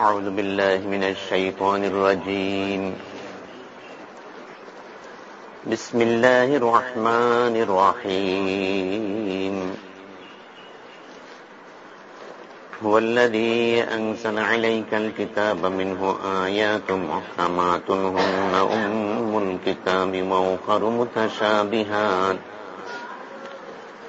أعوذ بالله من الشيطان الرجيم. بسم الله الرحمن الرحيم. هو الذي أنزل عليك الكتاب منه آيات محكمات هن أم الكتاب وأخر متشابهات.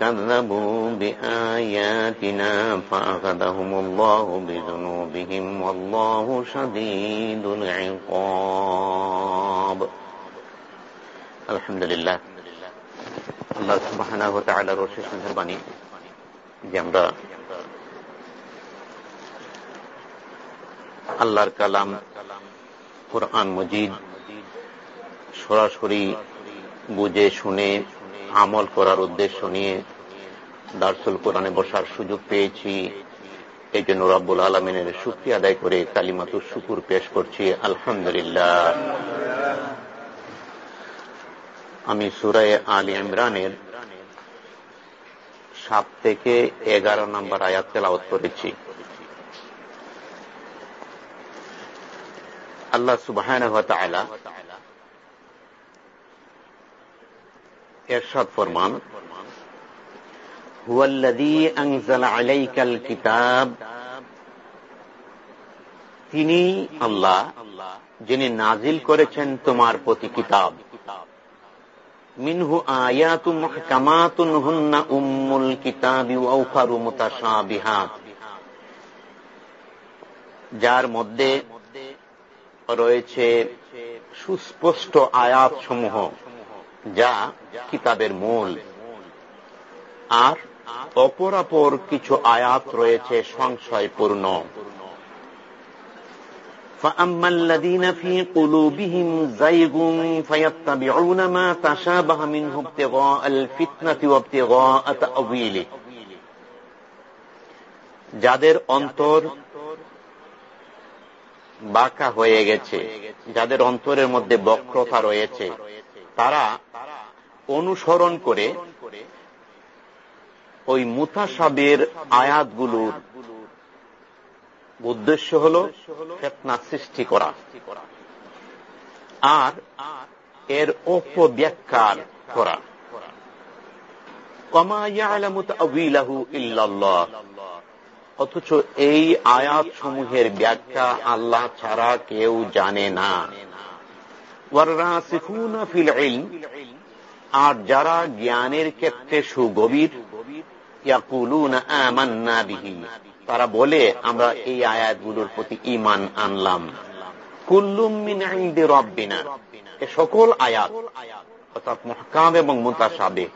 كذبوا بآياتنا فأخذهم الله بذنوبهم والله شديد العقاب الحمد لله আল্লাহ সুবাহানা তাআলার অশেষ মেহরবানি যে আমরা আল্লাহর কালাম কোরআন মজিদ সরাসরি বুঝে শুনে আমল করার উদ্দেশ্য নিয়ে দার্সুল কোরআনে বসার সুযোগ পেয়েছি। এই জন্য রব্বুল আলমিনের শুক্তি আদায় করে কালিমাতুর শুকুর পেশ করছি। আলহামদুলিল্লাহ। আমি সুরায় আলী ইমরানের সাত থেকে এগারো নম্বর আয়াত তেলাওত করেছি। আল্লাহ সুবাহ এরশাদ ফরমান তিনি আল্লাহ, যিনি নাজিল করেছেন তোমার প্রতি কিতাব। মিনহু আয়াতুম কামাতুন কিতাবি যার মধ্যে রয়েছে সুস্পষ্ট আয়াত সমূহ যা কিতাবের মূল। আর অপরাপর কিছু আয়াত রয়েছে সংশয়পূর্ণ فأما الذين في قلوبهم زيغ فيتبعون ما تشابه منه ابتغاء الفتنة وابتغاء تأويله যাদের অন্তর বাঁকা হয়ে গেছে যাদের অন্তরের মধ্যে বক্রতা রয়েছে তারা অনুসরণ করে ওই মুতাসাবের আয়াতগুলোর উদ্দেশ্য হল ফেতনা সৃষ্টি করা। আর এর অপব্যাখ্যার করা। অথচ এই আয়াত সমূহের ব্যাখ্যা আল্লাহ ছাড়া কেউ জানে না। আর যারা জ্ঞানের ক্ষেত্রে সুগভীর তারা বলে, আমরা এই আয়াতগুলোর প্রতি ইমান আনলাম। কুল্লুমিনে এ সকল আয়াত, অর্থাৎ মহকাম এবং মুতাসাবে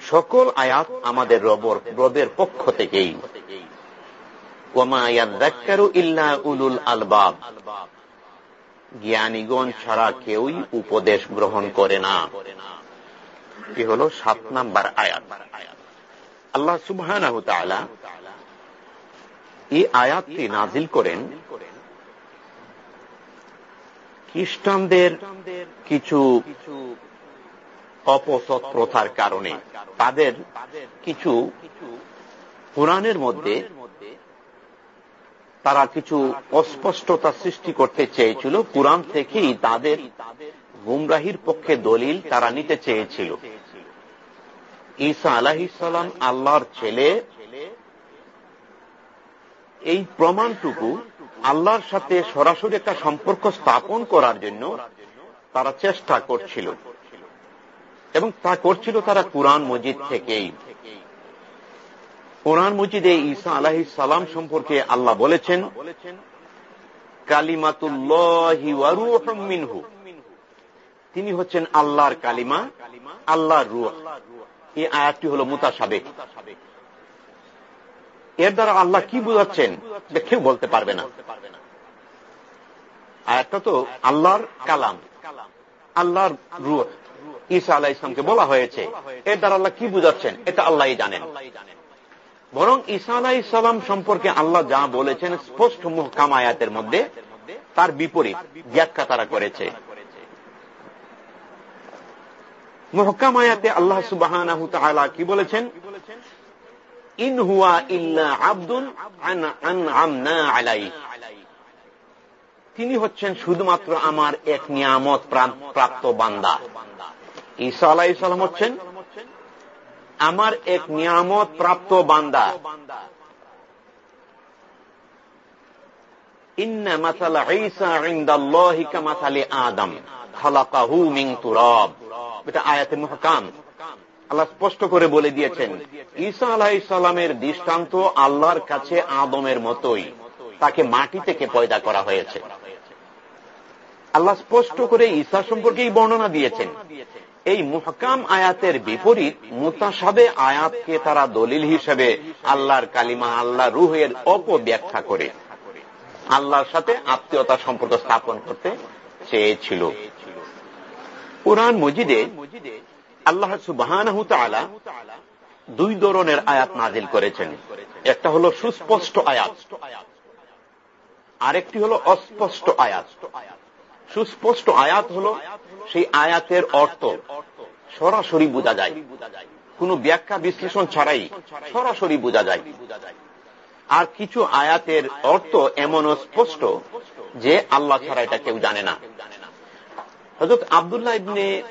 সকল আয়াত আমাদের রবর, রবের পক্ষ থেকেই। ইল্লা উলুল আলবাব। জ্ঞানীগণ ছাড়া কেউই উপদেশ গ্রহণ করে না। কি হল সাত নাম্বার আয়াত। আল্লাহ সুবাহ এই আয়াতটি নাজিল করেন খ্রিস্টানদের কিছু অপসৎ প্রথার কারণে। তাদের কিছু কোরআনের মধ্যে তারা কিছু অস্পষ্টতা সৃষ্টি করতে চেয়েছিল। কোরআন থেকেই তাদের গুমরাহির পক্ষে দলিল তারা নিতে চেয়েছিল। ঈসা আলাহিসাল্লাম আল্লাহর ছেলে, এই প্রমাণটুকু আল্লাহর সাথে সরাসরি একটা সম্পর্ক স্থাপন করার জন্য তারা চেষ্টা করছিল। এবং তা করছিল তারা কোরআন মজিদ থেকেই। কোরআন মজিদে ঈসা আলাহি সালাম সম্পর্কে আল্লাহ বলেছেন কালিমাতুল্লাহিনহু তিনি হচ্ছেন আল্লাহর কালিমা, আল্লাহর রুহ। এই আয়াতটি হল মুতাসাবেক এর দ্বারা আল্লাহ কি বুঝাচ্ছেন কেউ বলতে পারবে না। আয়াতটা তো আল্লাহর কালাম। আল্লাহর রুহ। ঈসা আলাহ ইসলামকে বলা হয়েছে। এর দ্বারা আল্লাহ কি বুঝাচ্ছেন? এটা আল্লাহ জানেন। বরং ঈসা আলাহ ইসলাম সম্পর্কে আল্লাহ যা বলেছেন স্পষ্ট মুহকাম আয়াতের মধ্যে, তার বিপরীত ব্যাখ্যা তারা করেছে। মুহকাম আয়াতে আল্লাহ সুবাহ কি বলেছেন? ইন হুয়া ইল্লা আব্দুন আলাই তিনি হচ্ছেন শুধুমাত্র আমার এক নিয়ামত প্রাপ্ত বান্দা। ঈসা আলাহ ইসলাম হচ্ছেন আমার এক নিয়ামত প্রাপ্ত বান্দা। ইন্না মাসালা ঈসা ইনদাল্লাহি কামাসালি আদম, খালাকাহু মিন তুরাব। এটা আয়াতে মুহকাম। আল্লাহ স্পষ্ট করে বলে দিয়েছেন, ঈসা আলাহ ইসলামের দৃষ্টান্ত আল্লাহর কাছে আদমের মতোই। তাকে মাটি থেকে পয়দা করা হয়েছে। আল্লাহ স্পষ্ট করে ঈসা সম্পর্কেই বর্ণনা দিয়েছেন, এই মুহকাম আয়াতের বিপরীত মুতাসাবে আয়াতকে তারা দলিল হিসেবে আল্লাহর কালিমা আল্লাহ রুহের অপব্যাখ্যা করে, আল্লাহর সাথে আত্মীয়তা সম্পর্ক স্থাপন করতে চেয়েছিল। কোরআন মজিদে আল্লাহ সুবাহ দুই ধরনের আয়াত নাজিল করেছেন। একটা হল সুস্পষ্ট আয়াত, আরেকটি হল অস্পষ্ট আয়াত। সুস্পষ্ট আয়াত হল সেই আয়াতের অর্থ সরাসরি বোঝা যায়। কোন ব্যাখ্যা বিশ্লেষণ ছাড়াই সরাসরি বোঝা যায়। আর কিছু আয়াতের অর্থ এমন স্পষ্ট যে আল্লাহ ছাড়া এটা কেউ জানে না। হজরত আবদুল্লাহ ইবনে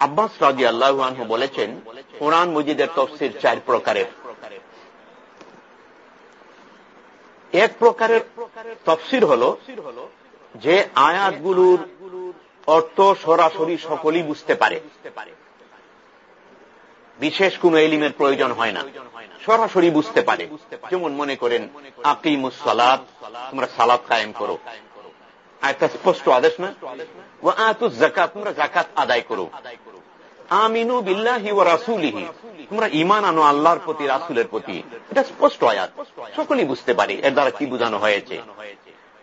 আব্বাস রাজি আল্লাহ বলেছেন, কোরআন মজিদের তফসির চার প্রকারের। এক প্রকারের তফসির হল যে আয়াতগুলোর অর্থ সরাসরি সকলেই বুঝতে পারে। বিশেষ কোন এলিমের প্রয়োজন হয় না। সরাসরি বুঝতে পারে। যেমন মনে করেন আকিমুসালাদ তোমরা সালাদ কায়েম করো। একটা স্পষ্ট আদেশ না ও আতু জাকাত তোমরা জাকাত আদায় করো আমিনু বিল্লাহি ও রাসুলিহি তোমরা ইমান আনো আল্লাহর প্রতি, রাসুলের প্রতি। এটা স্পষ্ট আয়াত। সকলেই বুঝতে পারি, এর দ্বারা কি বোঝানো হয়েছে।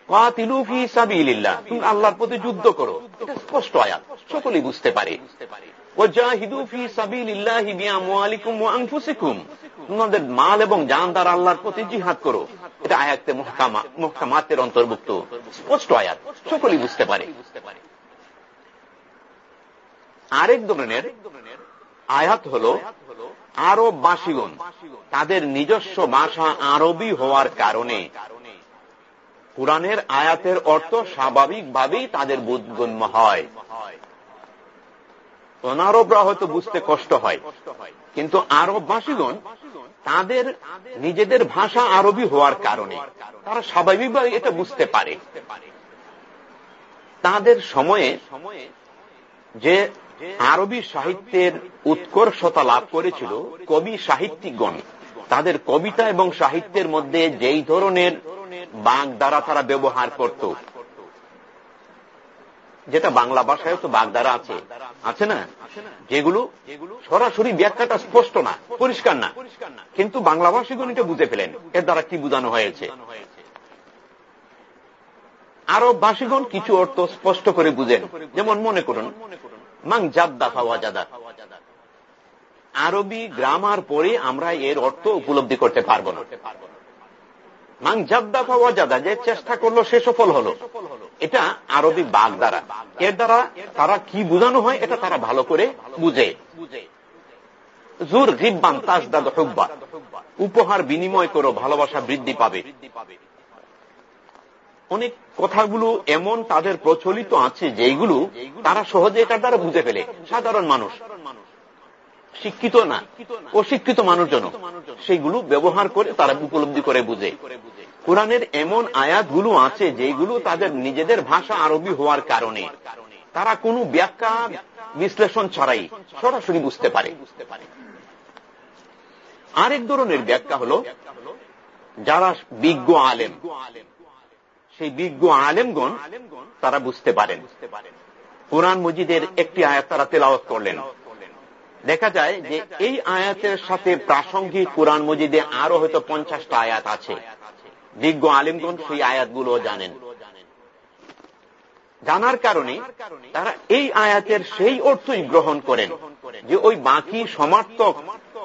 কাতিলুফি সাবিল্লাহ তুমি আল্লাহর প্রতি যুদ্ধ করো। এটা স্পষ্ট আয়াত। সকলেই বুঝতে পারে। তোমাদের মাল এবং জান দ্বারা আল্লাহর প্রতি জিহাদ করো। এটা আয়াতে মহকামাতের অন্তর্ভুক্ত। স্পষ্ট আয়াত, সকলেই বুঝতে পারে। আরেক ধরনের আয়াত হল আরব বাসীগণ, তাদের নিজস্ব ভাষা আরবি হওয়ার কারণে। কোরআনের আয়াতের অর্থ স্বাভাবিকভাবেই তাদের বোধগম্য হয়। অনারবরা হয়তো বুঝতে কষ্ট হয়। কিন্তু আরব ভাষীগণ তাদের নিজেদের ভাষা আরবি হওয়ার কারণে তারা স্বাভাবিকভাবে এটা বুঝতে পারে। তাদের সময়ে যে আরবি সাহিত্যের উৎকর্ষতা লাভ করেছিল কবি সাহিত্যিকগণ, তাদের কবিতা এবং সাহিত্যের মধ্যে যেই ধরনের বাঘ দ্বারা তারা ব্যবহার করত যেটা বাংলা ভাষায় তো বাঘ দ্বারা আছে। আছে না? যেগুলো সরাসরি ব্যাখ্যাটা স্পষ্ট না, পরিষ্কার না। কিন্তু বাংলা ভাষীগণ এটা বুঝে ফেলেন, এর দ্বারা কি বোঝানো হয়েছে? আরও ভাষীগণ কিছু অর্থ স্পষ্ট করে বুঝেন। যেমন মনে করুন, মাং জাদ্দা ফাওয়া জাদা। আরবি গ্রামার পরে আমরা এর অর্থ উপলব্ধি করতে পারব না। মাং জাদ্দা ফাওয়া জাদা, যে চেষ্টা করল সে সফল হলো। এটা আরবি বাঘ দ্বারা। এর দ্বারা তারা কি বুঝানো হয়, এটা তারা ভালো করে বুঝে। জুর রিব্বান তাজদাদ, হুব্বা। উপহার বিনিময় করো, ভালোবাসা বৃদ্ধি পাবে। অনেক কথাগুলো এমন তাদের প্রচলিত আছে যেগুলো তারা সহজে এটার দ্বারা বুঝে ফেলে। সাধারণ মানুষ। শিক্ষিত না। অশিক্ষিত মানুষজন সেইগুলো ব্যবহার করে তারা উপলব্ধি করে বুঝে। কোরআনের এমন আয়াতগুলো আছে যেগুলো তাদের নিজেদের ভাষা আরবি হওয়ার কারণে। তারা কোনো ব্যাখ্যা, বিশ্লেষণ ছাড়াই সরাসরি বুঝতে পারে। আরেক ধরনের ব্যাখ্যা হল, যারা বিজ্ঞ আলেম, সেই বিজ্ঞ আলেমগণ তারা বুঝতে পারেন। কোরআন মজিদের একটি আয়াত তারা তেলাওয়াত করলেন। দেখা যায় যে এই আয়াতের সাথে প্রাসঙ্গিক কোরআন মজিদে আরও হয়তো পঞ্চাশটা আয়াত আছে। বিজ্ঞ আলিমগঞ্জ সেই আয়াতগুলো জানেন। জানার কারণে তারা এই আয়াতের সেই অর্থই গ্রহণ করেন যে ওই বাকি সমার্থক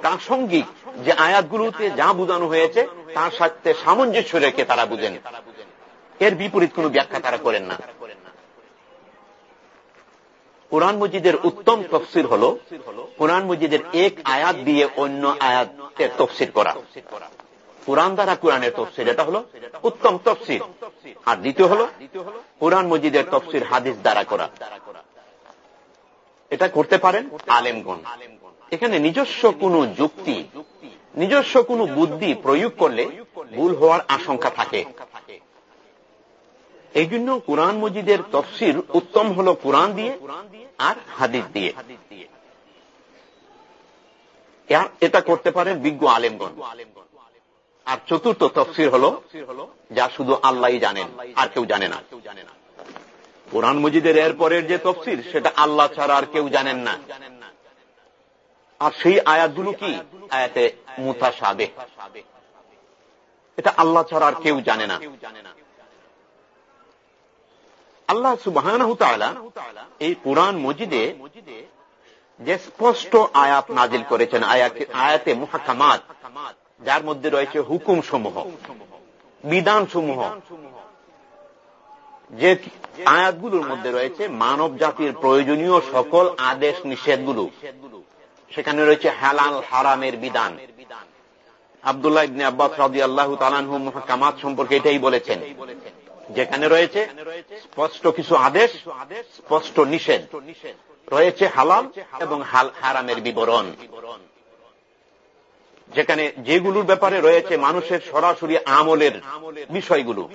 প্রাসঙ্গিক যে আয়াতগুলোতে যা বুঝানো হয়েছে, তার সাথে সামঞ্জস্য রেখে তারা বুঝেন। এর বিপরীত কোন ব্যাখ্যা তারা করেন না। কোরআন মজিদের উত্তম তফসির হল, কোরআন মজিদের এক আয়াত দিয়ে অন্য আয়াতের তফসির করা। কোরআন দ্বারা কোরআনের তফসির, এটা হল উত্তম তফসির। আর দ্বিতীয় হল কোরআন মজিদের তফসির হাদিস দ্বারা করা। এটা করতে পারেন আলেমগণ। এখানে নিজস্ব কোন যুক্তি, নিজস্ব কোন বুদ্ধি প্রয়োগ করলে ভুল হওয়ার আশঙ্কা থাকে। এই জন্য কোরআন মজিদের তফসির উত্তম হল কোরআন দিয়ে আর হাদিস দিয়ে। এটা করতে পারেন বিজ্ঞ আলেমগণ। আর চতুর্থ তফসির হল, যা শুধু আল্লাহ জানেন, আর কেউ জানে না। কোরআন মজিদের এরপরের যে তফসির, সেটা আল্লাহ ছাড়া আর কেউ জানেন না। আর সেই আয়াতগুলো কি? আয়াতে মুথা সাবে এটা আল্লাহ ছাড়া আর কেউ জানে না। আল্লাহ সুবাহ এই কোরআন মজিদে যে স্পষ্ট আয়াত নাজিল করেছেন, আয়াতে মুহাকামাত যার মধ্যে রয়েছে হুকুম সমূহ বিধান সমূহ যে আয়াতগুলোর মধ্যে রয়েছে মানব জাতির প্রয়োজনীয় সকল আদেশ নিষেধগুলো। সেখানে রয়েছে হালাল হারামের বিধান। আবদুল্লাহ ইবনে আব্বাস রাজি আল্লাহ তালানহু মুহাকামাত সম্পর্কে এটাই বলেছেন, যেখানে রয়েছে স্পষ্ট কিছু আদেশ, স্পষ্ট নিষেধ। রয়েছে হালাল এবং হারামের বিবরণ। যেখানে যেগুলোর ব্যাপারে রয়েছে মানুষের সরাসরি আমলের বিষয়গুলো,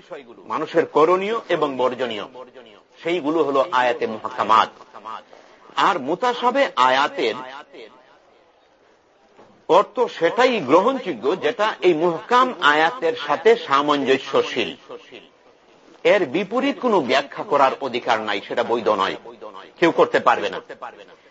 মানুষের করণীয় এবং বর্জনীয়। সেইগুলো হল আয়াতে মহাকামাত আর মোতাসাবে আয়াতের অর্থ সেটাই গ্রহণযোগ্য যেটা এই মুহকাম আয়াতের সাথে সামঞ্জস্যশীল। এর বিপরীত কোন ব্যাখ্যা করার অধিকার নাই, সেটা বৈধ নয়। কেউ করতে পারবে না।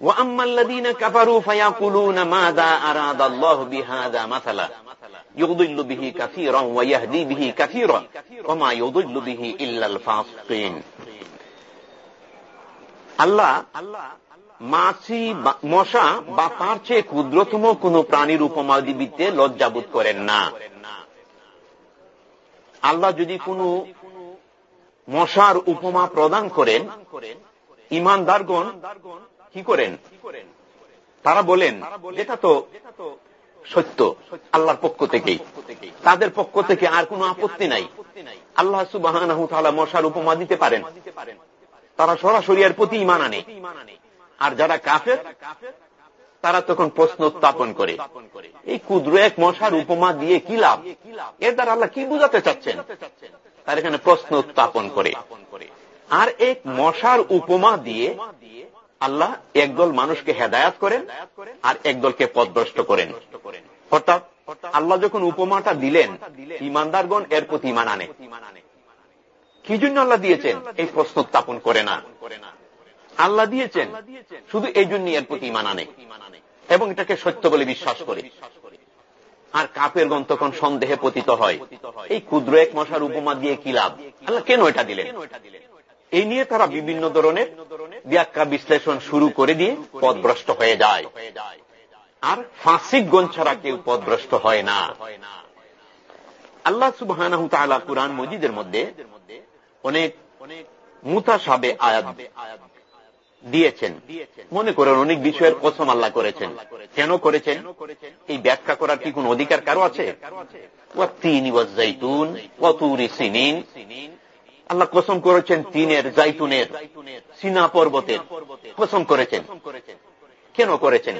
وأما الذين كفروا فيقولون ماذا أراد الله بهذا مثلا يضل به كثيرا ويهدي به كثيرا وما يضل به إلا الفاسقين الله মাছি মশা বা তার চেয়ে ক্ষুদ্রতম কোন প্রাণীর উপমা দিবিতে লজ্জাবোধ করেন না আল্লাহ যদি কোন মশার উপমা প্রদান করেন ইমানদারগণ কি করেন? তারা বলেন এটা তো সত্য আল্লাহর পক্ষ থেকেই। তাদের পক্ষ থেকে আর কোনো আপত্তি নাই। আল্লাহ সুবাহ মশার উপমা দিতে পারেন। তারা সরাসরি এর প্রতি ইমান আনে। আর যারা কাফের, তারা তখন প্রশ্ন উত্থাপন করে। এই ক্ষুদ্র এক মশার উপমা দিয়ে কি লাভ? এর দ্বারা আল্লাহ কি বুঝাতে চাচ্ছেন? তার এখানে প্রশ্ন উত্থাপন করে। আর এক মশার উপমা দিয়ে আল্লাহ একদল মানুষকে হেদায়াত করেন আর একদলকে পদভ্রষ্ট করেন। অর্থাৎ আল্লাহ যখন উপমাটা দিলেন ইমানদারগণ এর প্রতি ইমান আনে। কি জন্য আল্লাহ দিয়েছেন? এই প্রশ্ন উত্থাপন করে না। আল্লাহ দিয়েছেন, শুধু এই জন্যই এর প্রতি ইমান আনে এবং এটাকে সত্য বলে বিশ্বাস করে। আর কাপের গণ তখন সন্দেহে পতিত হয়। এই ক্ষুদ্র এক মশার উপমা দিয়ে কি লাভ? আল্লাহ কেন এটা দিলেন? এই নিয়ে তারা বিভিন্ন ধরনের ব্যাখ্যা বিশ্লেষণ শুরু করে দিয়ে পদভ্রষ্ট হয়ে যায়। আর ফাঁসিক গণ ছাড়া কেউ পদভ্রষ্ট হয় না। আল্লাহ সুবাহ কুরআন মজিদের মধ্যে অনেক মুতাসাবে আয়াত দিয়েছেন। মনে করেন অনেক বিষয়ের কসম আল্লাহ করেছেন। কেন করেছেন? এই ব্যাখ্যা করার কি কোন অধিকার কারও আছে? আল্লাহ কসম করেছেন তিনের, জাইতুনের, সিনা পর্বতের। কসম করেছেন। কেন করেছেন?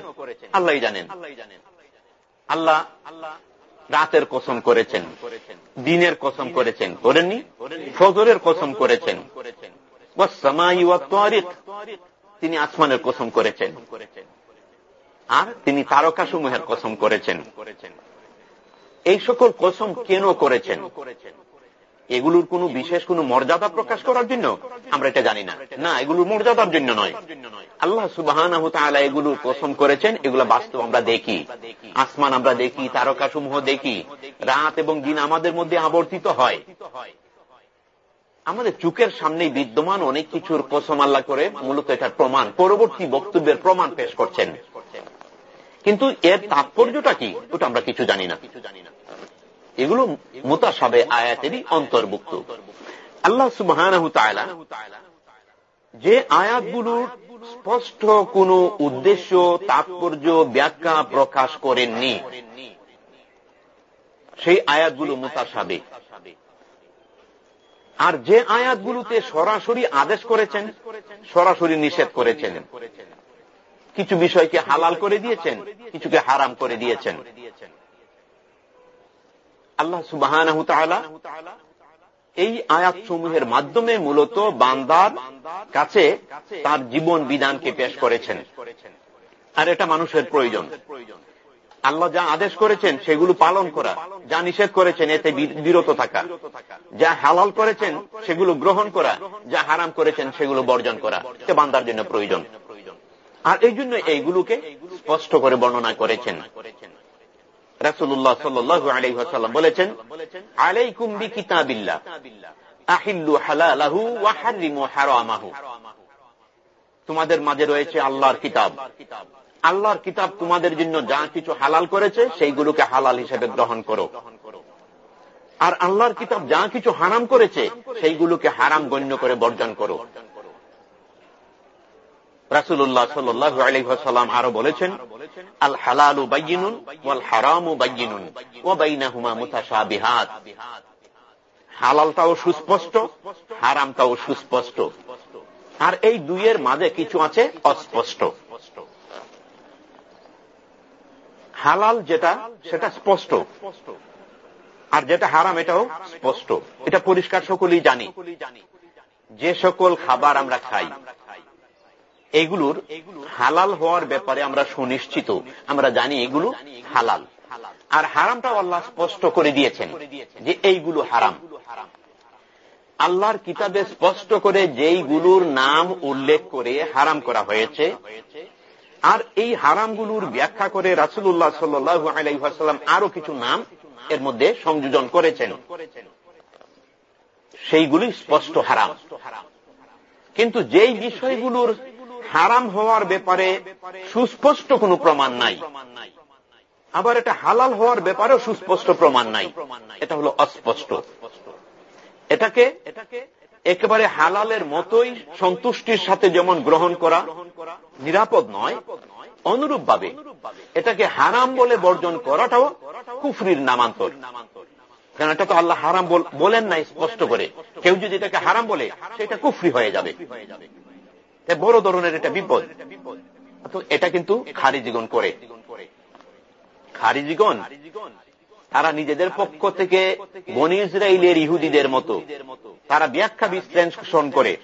আল্লাহ জানেন। আল্লাহ রাতের কসম করেছেন, দিনের কসম করেছেন, করেননি? ফজরের কসম করেছেন। তিনি আসমানের কসম করেছেন। আর তিনি তারকাসমূহের কসম করেছেন। এই সকল কসম কেন করেছেন? এগুলোর কোন বিশেষ কোন মর্যাদা প্রকাশ করার জন্য আমরা এটা জানি না। না এগুলোর মর্যাদার জন্য নয়। আল্লাহ সুবাহ এগুলো কসম করেছেন, এগুলো বাস্তব আমরা দেখি। আসমান আমরা দেখি, তারকাসমূহ দেখি। রাত এবং দিন আমাদের মধ্যে আবর্তিত হয়। আমাদের চুকের সামনে বিদ্যমান অনেক কিছুর কসম আল্লাহ করে, মূলত এটার প্রমাণ, পরবর্তী বক্তব্যের প্রমাণ পেশ করছেন। কিন্তু এর তাৎপর্যটা কি, ওটা আমরা কিছু জানি না কিছু জানি না। এগুলো মোতাসাবে আয়াতেরই অন্তর্ভুক্ত। আল্লাহ সুবাহ যে আয়াতগুলোর স্পষ্ট কোন উদ্দেশ্য, তাৎপর্য, ব্যাখ্যা প্রকাশ করেননি, সেই আয়াতগুলো মোতাসাবে। আর যে আয়াতগুলোতে সরাসরি আদেশ করেছেন, সরাসরি নিষেধ করেছেন। কিছু বিষয়কে হালাল করে দিয়েছেন, কিছুকে হারাম করে দিয়েছেন। আল্লাহ সুবাহ এই আয়াত সমূহের মাধ্যমে মূলত বান্দার কাছে তার জীবন বিধানকে পেশ করেছেন। আর এটা মানুষের প্রয়োজন। আল্লাহ যা আদেশ করেছেন, সেগুলো পালন করা, যা নিষেধ করেছেন, এতে বিরত থাকা, যা হালাল করেছেন, সেগুলো গ্রহণ করা, যা হারাম করেছেন, সেগুলো বর্জন করা সে বান্দার জন্য প্রয়োজন। আর এই জন্য এইগুলোকে স্পষ্ট করে বর্ণনা করেছেন করেছেন। রাসুল্লাহ সাল্লু বলেছেন কিতাবিল্লাহ আহিল্লু হালালাহু তোমাদের মাঝে রয়েছে আল্লাহর কিতাব। আল্লাহর কিতাব তোমাদের জন্য যা কিছু হালাল করেছে, সেইগুলোকে হালাল হিসেবে গ্রহণ করো। আর আল্লাহর কিতাব যা কিছু হারাম করেছে, সেইগুলোকে হারাম গণ্য করে বর্জন করো। রাসুল্লাহ সাল্লু আলহাম আরও বলেছেন, আল হালালু বাইনুন ওয়াল হারামু বাইনুন ও বাইনাহুমা মুতাশাবিহাত। হালালটাও সুস্পষ্ট, হারামটাও সুস্পষ্ট। আর এই দুইয়ের মাঝে কিছু আছে অস্পষ্ট। হালাল যেটা, সেটা স্পষ্ট। আর যেটা হারাম, এটাও স্পষ্ট। এটা পরিষ্কার সকলেই জানি। যে সকল খাবার আমরা খাই এগুলোর হালাল হওয়ার ব্যাপারে আমরা সুনিশ্চিত। আমরা জানি এগুলো হালাল। আর হারামটাও আল্লাহ স্পষ্ট করে দিয়েছেন যে এইগুলো হারাম। আল্লাহর কিতাবে স্পষ্ট করে যেইগুলোর নাম উল্লেখ করে হারাম করা হয়েছে, আর এই হারামগুলোর ব্যাখ্যা করে রাসুল্লাহ সাল্লু আলাইসাল্লাম আরও কিছু নাম এর মধ্যে সংযোজন করেছেন। সেইগুলি স্পষ্ট হারাম। কিন্তু যেই বিষয়গুলোর হারাম হওয়ার ব্যাপারে সুস্পষ্ট কোনো প্রমাণ নাই। আবার এটা হালাল হওয়ার ব্যাপারেও সুস্পষ্ট প্রমাণ নাই। এটা হলো অস্পষ্ট। এটাকে একেবারে হালালের মতোই সন্তুষ্টির সাথে যেমন গ্রহণ করা নিরাপদ নয় অনুরূপ ভাবে এটাকে হারাম বলে বর্জন করাটাও কুফরির নামান্তর। কারণ এটা তো আল্লাহ হারাম বলেন নাই স্পষ্ট করে। কেউ যদি এটাকে হারাম বলে, সেটা কুফরি হয়ে যাবে। বড় ধরনের এটা বিপদ। এটা কিন্তু খারিজিগণ করে। খারিজিগণ তারা নিজেদের পক্ষ থেকে বনি ইসরায়েলের ইহুদিদের মতো, তারা ব্যাখ্যা বিশ্লেষণ করে,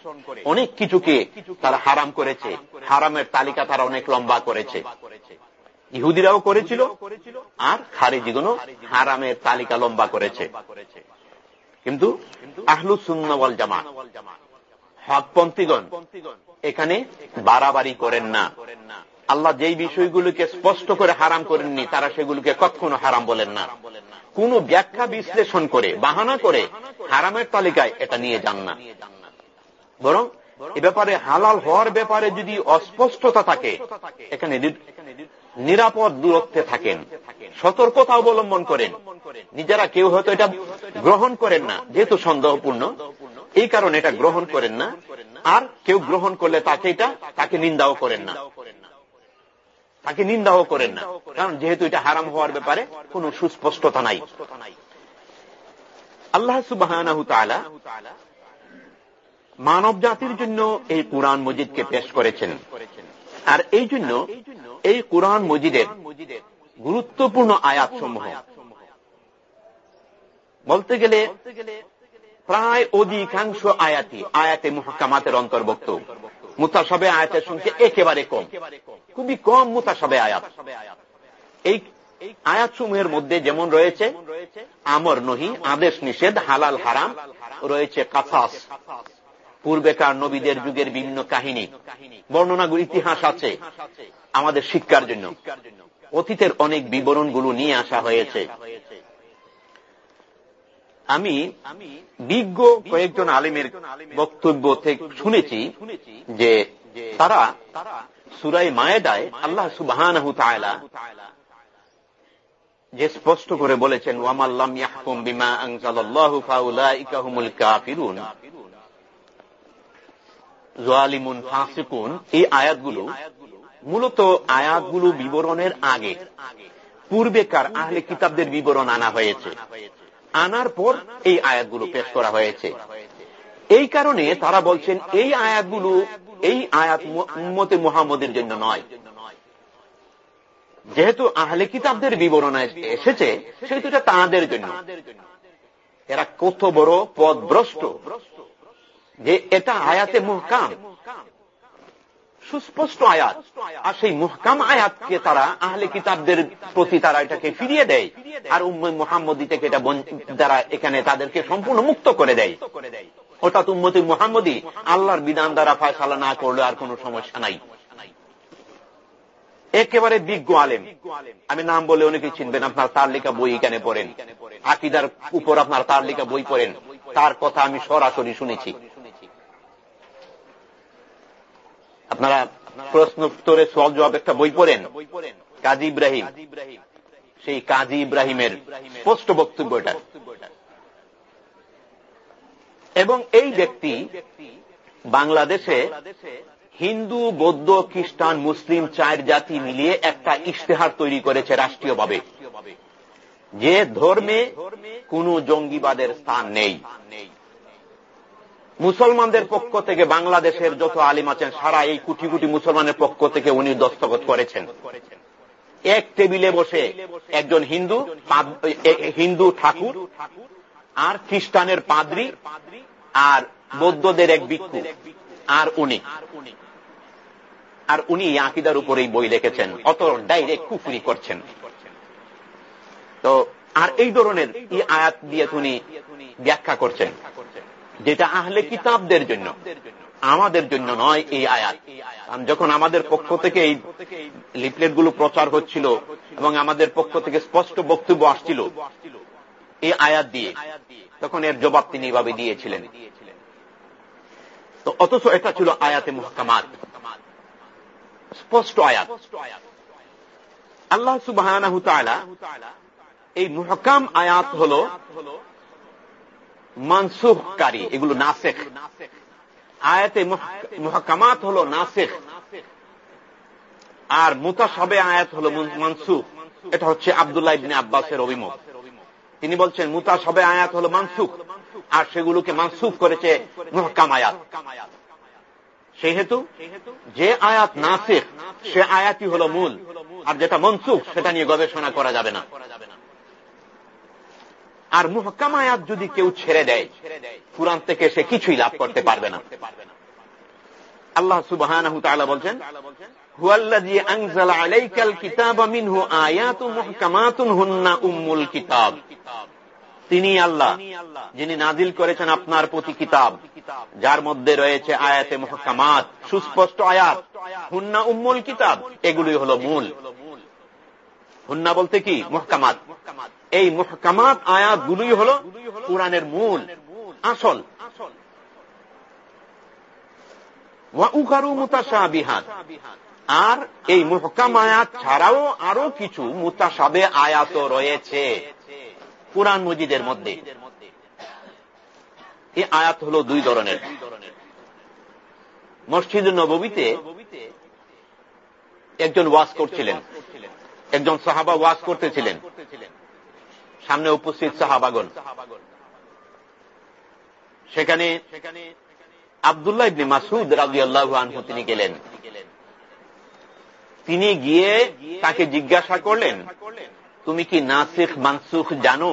অনেক কিছুকে তারা হারাম করেছে। হারামের তালিকা তারা অনেক লম্বা করেছে। ইহুদিরাও করেছিল, আর খারিজিগণও হারামের তালিকা লম্বা করেছে। কিন্তু আহলুসুন্নওয়াল জামা হকপন্থীগণ এখানে বাড়াবাড়ি করেন না। আল্লাহ যেই বিষয়গুলোকে স্পষ্ট করে হারাম করেননি, তারা সেগুলোকে কখনো হারাম বলেন না। কোন ব্যাখ্যা বিশ্লেষণ করে, বাহানা করে হারামের তালিকায় এটা নিয়ে যান না। বরং এ ব্যাপারে হালাল হওয়ার ব্যাপারে যদি অস্পষ্টতা থাকে, এখানে নিরাপদ দূরত্বে থাকেন, সতর্কতা অবলম্বন করেন। নিজেরা কেউ হয়তো এটা গ্রহণ করেন না, যেহেতু সন্দেহপূর্ণ। এই কারণে এটা গ্রহণ করেন না। আর কেউ গ্রহণ করলে তাকে এটা, তাকে নিন্দাও করেন না। তাকে নিন্দাও করেন না। কারণ যেহেতু এটা হারাম হওয়ার ব্যাপারে কোন সুস্পষ্টতা নাই। আল্লাহ সুবাহ মানব জাতির জন্য এই কোরআন মজিদকে পেশ করেছেন। আর এই জন্য এই কোরআন মজিদের গুরুত্বপূর্ণ আয়াত সমূহ বলতে গেলে প্রায় অধিকাংশ আয়াতি আয়াতে মহাকামাতের অন্তর্ভুক্ত। মুতাসবে আয়াতের সংখ্যা একেবারে কম। খুবই কম মুতাসবে আয়াত। এই আয়াত সমূহের মধ্যে যেমন রয়েছে, আমর নহি, আদেশ নিষেধ, হালাল হারাম, রয়েছে কাসাস। পূর্বেকার নবীদের যুগের বিভিন্ন কাহিনী। বর্ণনাগুলো ইতিহাস আছে আমাদের শিক্ষার জন্য। অতীতের অনেক বিবরণগুলো নিয়ে আসা হয়েছে। আমি বিজ্ঞ কয়েকজন আলিমের বক্তব্য থেকে শুনেছি যে তারা সুরাই মায়েদায় আল্লাহ সুবাহ যে স্পষ্ট করে বলেছেন এই আয়াতগুলো মূলত আয়াতগুলো বিবরণের আগে, পূর্বেকার আহলে কিতাবদের বিবরণ আনা হয়েছে। আনার পর এই আয়াতগুলো পেশ করা হয়েছে। এই কারণে তারা বলছেন, এই আয়াতগুলো এই আয়াত উম্মতে মোহাম্মদের জন্য নয়। যেহেতু আহলে কিতাবদের বিবরণ এসেছে সেহেতু এটা তাঁদের জন্য। এরা কত বড় পদভ্রষ্ট যে এটা আয়াতে মুহকাম। সুস্পষ্ট আয়াত। আর সেই মুহকাম আয়াতকে তারা আহলে কিতাবদের প্রতি তারা এটাকে ফিরিয়ে দেয়। আর উম্মদ মোহাম্মদী থেকে এটা দ্বারা এখানে তাদেরকে সম্পূর্ণ মুক্ত করে দেয়। অর্থাৎ উম্মতি মোহাম্মদী আল্লাহর বিধান দ্বারা ফায়সালা না করলে আর কোন সমস্যা নাই। একেবারে বিজ্ঞ আলেম। আমি নাম বলে অনেকে চিনবেন, আপনার তার লেখা বই এখানে পড়েন। আকিদার উপর আপনার তার লেখা বই পড়েন। তার কথা আমি সরাসরি শুনেছি। আপনারা প্রশ্ন উত্তরে সব জবাব একটা বই পড়েন। কাজী ইব্রাহিম। সেই কাজী ইব্রাহিমের স্পষ্ট বক্তব্য এটা। এবং এই ব্যক্তি বাংলাদেশে হিন্দু, বৌদ্ধ, খ্রিস্টান, মুসলিম চার জাতি মিলিয়ে একটা ইশতেহার তৈরি করেছে রাষ্ট্রীয়ভাবে। যে ধর্মে কোন জঙ্গিবাদের স্থান নেই। মুসলমানদের পক্ষ থেকে বাংলাদেশের যত আলিম আছেন, সারা এই কুটি কুটি মুসলমানের পক্ষ থেকে উনি দস্তখত করেছেন। এক টেবিলে বসে একজন হিন্দু হিন্দু ঠাকুর, আর খ্রিস্টানের পাদ্রি, আর বৌদ্ধদের এক ভিক্ষু, আর উনি। আর উনি আকিদার উপরেই বই লিখেছেন অত ডাইরেক্ট কুফুরি করছেন। তো, আর এই ধরনের এই আয়াত দিয়ে উনি ব্যাখ্যা করছেন। যেটা আহলে কিতাবদের জন্য। আমাদের জন্য নয় এই আয়াত। যখন আমাদের পক্ষ থেকে এই লিফলেটগুলো প্রচার হচ্ছিল এবং আমাদের পক্ষ থেকে স্পষ্ট বক্তব্য আসছিল এই আয়াত দিয়ে, তখন এর জবাব তিনি এভাবে দিয়েছিলেন। তো অথচ এটা ছিল আয়াতে মহকামাত। স্পষ্ট আয়াত। আল্লাহ সুবাহ এই মহকাম আয়াত হল মানসুখকারী এগুলো নাসেখ। আয়াতে মহকামাত হল নাসেখ। আর মুতাসাবে আয়াত হল মানসুখ এটা হচ্ছে আবদুল্লাহ ইবিন আব্বাসের অভিমত। তিনি বলছেন মুতাসাবে আয়াত হল মানসুখ। আর সেগুলোকে মানসুখ করেছে মহকাম আয়াত। সেহেতু যে আয়াত নাসিক সে আয়াতই হল মূল। আর যেটা মনসুখ, সেটা নিয়ে গবেষণা করা যাবে না। আর মুহকাম আয়াত যদি কেউ ছেড়ে দেয়, কোরআন থেকে সে কিছুই লাভ করতে পারবে না। আল্লাহ সুবাহ বলছেন তিনি আল্লাহ, যিনি নাজিল করেছেন আপনার প্রতি কিতাব, যার মধ্যে রয়েছে আয়াতে মহকামাত, সুস্পষ্ট আয়াত, হুন্না উম্মুল কিতাব এগুলি হল মূল। হুন্না বলতে কি? মুহকামাত। এই মুহকামাত আয়াতগুলোই হল কোরআনের মূল, আসল। উকারু মুতাসাবিহাত আর এই মুহকাম আয়াত ছাড়াও আরও কিছু মুতাসাবে আয়াত রয়েছে কোরআন মজিদের মধ্যে। এই আয়াত হল দুই ধরনের। মসজিদ নবীতে একজন ওয়াজ করছিলেন, একজন সাহাবা ওয়াজ করতেছিলেন। সামনে উপস্থিত সাহাবাগন সেখানে আবদুল্লাহ ইবনে মাসুদ রাজু আনহু তিনি গেলেন। তিনি গিয়ে তাকে জিজ্ঞাসা করলেন, তুমি কি নাসিখ, মানসুখ জানো?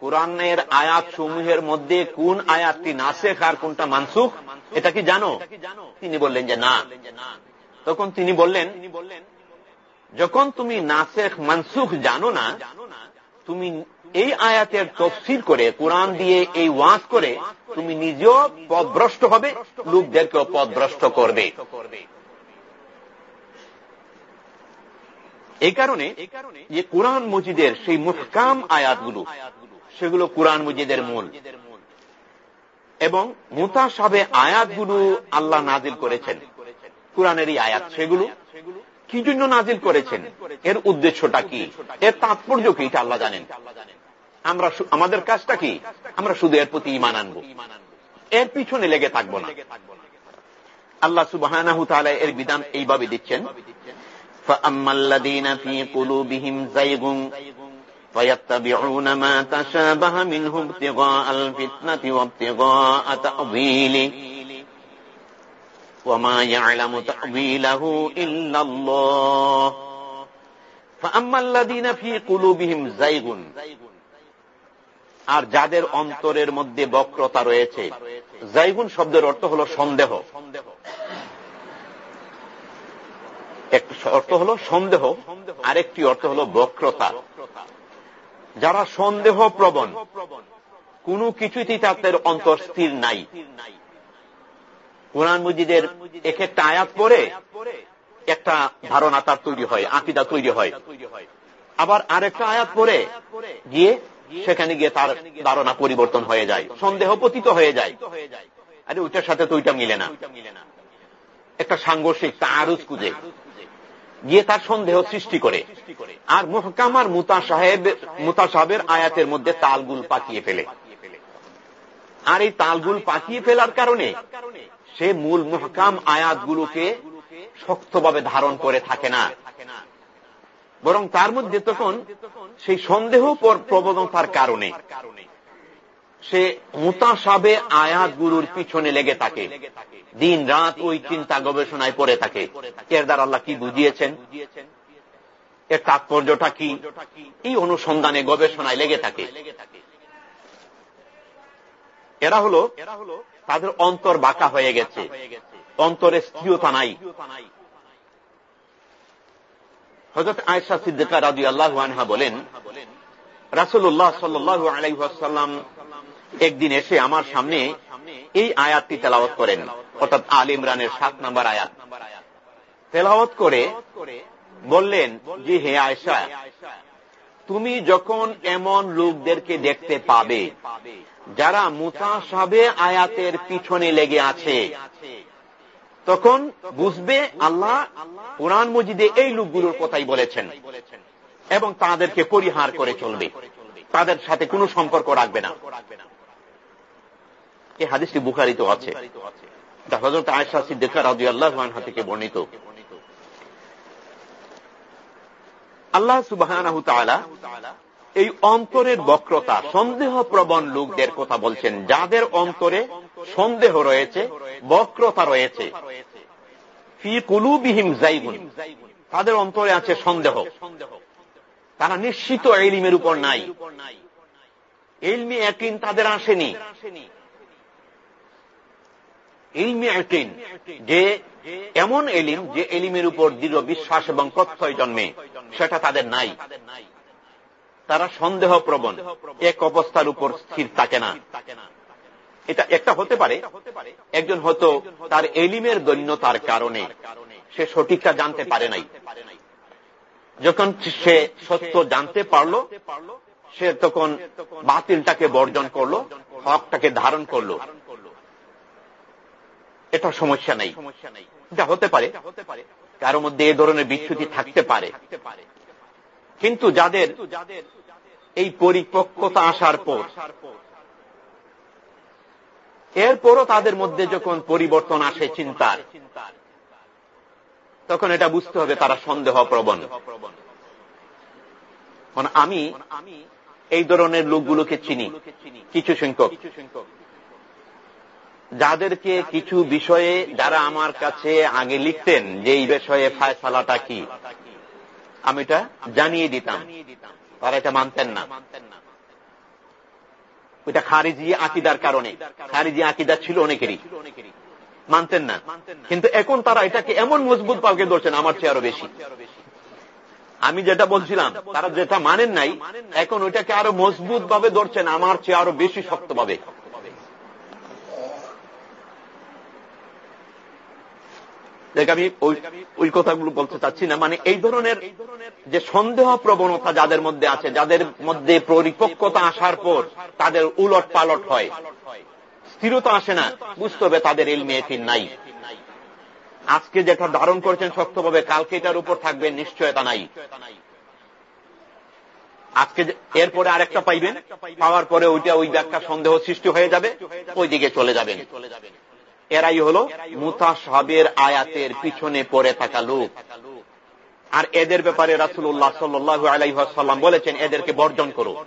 কোরআনের আয়াত সমূহের মধ্যে কোন আয়াতটি নাসেখ আর কোনটা মানসুখ? এটা কি জানো? তিনি বললেন যে, না। তখন তিনি বললেন, যখন তুমি নাসেখ, মানসুখ জানো না তুমি এই আয়াতের তফসির করে, কোরআন দিয়ে এই ওয়াজ করে, তুমি নিজেও পদভ্রষ্ট হবে, লোকদেরকেও পদভ্রষ্ট করবে। এই কারণে যে কোরআন মজিদের সেই মুহকাম আয়াতগুলো, সেগুলো কোরআন মজিদের মূল। এবং মুতাসাবে আয়াতগুলো আল্লাহ নাজিল করেছেন। কোরআনেরই আয়াত সেগুলো। কি জন্য নাজিল করেছেন এর উদ্দেশ্যটা কি এর তাৎপর্য কি এটা আল্লাহ জানেন আমরা আমাদের কাজটা কি আমরা শুধু এর প্রতি ইমান আনব এর পিছনে লেগে থাকব না আল্লাহ সুবাহ এর বিধান এইভাবে দিচ্ছেন فأما الذين في قلوبهم زيغ فيتبعون ما تشابه منه ابتغاء الفتنة وابتغاء تأويله وما يعلم تأويله إلا الله فأما الذين في قلوبهم زيغ আর যাদের অন্তরের মধ্যে বক্রতা রয়েছে জাইগুন শব্দের অর্থ হল সন্দেহ অর্থ হল সন্দেহ আরেকটি অর্থ হল বক্রতা যারা সন্দেহ প্রবণ কোন কিছুতেই তাদের অন্তর স্থির নাই কোরআন মুজিদের এক একটা আয়াত পরে একটা ধারণা তার তৈরি হয়, আকিদা তৈরি হয়। আবার আরেকটা আয়াত পরে গিয়ে সেখানে গিয়ে তার ধারণা পরিবর্তন হয়ে যায়, সন্দেহ পতিত হয়ে যায়। আরে ওইটার সাথে তো ওইটা মিলে না। একটা সাংঘর্ষিক তা আরুজ খুঁজে গিয়ে তার সন্দেহ সৃষ্টি করে। আর মোহকামার মুতা সাহেব মুতা সাহেবের আয়াতের মধ্যে তালগুল পাকিয়ে ফেলে। আর এই তালগুল পাকিয়ে ফেলার কারণে সে মূল মোহকাম আয়াতগুলোকে শক্তভাবে ধারণ করে থাকে না। বরং তার মধ্যে তখন সেই সন্দেহ প্রবণতার কারণে সে মোতাসাবে আয়াতগুলোর পিছনে লেগে থাকে। দিন রাত ওই চিন্তা গবেষণায় পড়ে থাকে। এর দ্বারা আল্লাহ কি বুঝিয়েছেন? এর তাৎপর্যটা কি? এই অনুসন্ধানে গবেষণায় লেগে থাকে। এরা হল এরা হল তাদের অন্তর বাঁকা হয়ে গেছে। অন্তরে স্থিরতা নাই। হজরত আয়সা সিদ্দিকা রাজু আল্লাহ আনহা বলেন রাসুল্লাহ সাল্লু আলাইসাল্লাম একদিন এসে আমার সামনে এই আয়াতটি তেলাওয়াত করেন, অর্থাৎ আল ইমরানের সাত নম্বর আয়াত। তেলাওয়াত করে বললেন যে হে আয়সা তুমি যখন এমন লোকদেরকে দেখতে পাবে যারা মুতাসাবে আয়াতের পিছনে লেগে আছে। তখন বুঝবে আল্লাহ কোরআন মজিদে এই লোকগুলোর কথাই বলেছেন এবং তাদেরকে পরিহার করে চলবে। তাদের সাথে কোনো সম্পর্ক রাখবে না। এই হাদিসটি বুখারিত আছে। হজরত আয়সা সিদ্দিকা রাজু আল্লাহ থেকে বর্ণিত। আল্লাহ সুবাহ এই অন্তরের বক্রতা সন্দেহ প্রবণ লোকদের কথা বলছেন। যাদের অন্তরে সন্দেহ রয়েছে, বক্রতা রয়েছে। তাদের অন্তরে আছে সন্দেহ। তারা নিশ্চিত এলিমের উপর নাই। এলমি একদিন তাদের আসেনি। ইলমি একদিন যে এমন এলিম যে এলিমের উপর দৃঢ় বিশ্বাস এবং প্রত্যয় জন্মে, সেটা তাদের নাই। তারা সন্দেহ প্রবণ এক অবস্থার উপর স্থির থাকে না। এটা একটা হতে পারে, একজন হয়তো তার এলিমের দৈন্যতার কারণে সে সঠিকটা জানতে পারে নাই। যখন সে সত্য জানতে পারল, সে তখন বাতিলটাকে বর্জন করল, হকটাকে ধারণ করল। এটা সমস্যা নেই। যা হতে পারে কারোর মধ্যে এ ধরনের বিচ্ছুতি থাকতে পারে। কিন্তু যাদের এই পরিপক্কতা আসার পর। এরপরও তাদের মধ্যে যখন পরিবর্তন আসে চিন্তার, তখন এটা বুঝতে হবে তারা সন্দেহ প্রবণ আমি এই ধরনের লোকগুলোকে চিনি, কিছু সংখ্যক। যাদেরকে কিছু বিষয়ে যারা আমার কাছে আগে লিখতেন যে এই বিষয়ে ফায়সালাটা কি, আমি এটা জানিয়ে দিতাম। তারা এটা মানতেন না। ওইটা খারিজি আকিদার কারণে। খারিজি আকিদা ছিল অনেকেরই। মানতেন না। কিন্তু এখন তারা এটাকে এমন মজবুত পালকে ধরছেন, আমার চেয়ে আরও বেশি। আমি যেটা বলছিলাম, তারা যেটা মানেন নাই, এখন ওইটাকে আরও মজবুত ভাবে ধরছেন, আমার চেয়ে আরও বেশি শক্ত ভাবে দেখ, আমি ওই কথাগুলো বলতে চাচ্ছি না। মানে এই ধরনের যে সন্দেহ প্রবণতা যাদের মধ্যে আছে, যাদের মধ্যে পরিপক্কতা আসার পর তাদের উলট পালট হয়। স্থিরতা আসে না, বুঝতে হবে তাদের এলমে এফিন নাই। আজকে যেটা ধারণ করেছেন শক্তভাবে, কালকে এটার উপর থাকবে, নিশ্চয়তা নাই। আজকে এরপরে আরেকটা পাইবেন, পাওয়ার পরে ওইটা, ওই ব্যাখ্যা সন্দেহ সৃষ্টি হয়ে যাবে ওই দিকে চলে যাবেন। এরাই হল মুতাসাবের আয়াতের পিছনে পড়ে থাকা লোক। আর এদের ব্যাপারে রাসুল্লাহ সাল্লু আলাইসাল্লাম বলেছেন, এদেরকে বর্জন করো।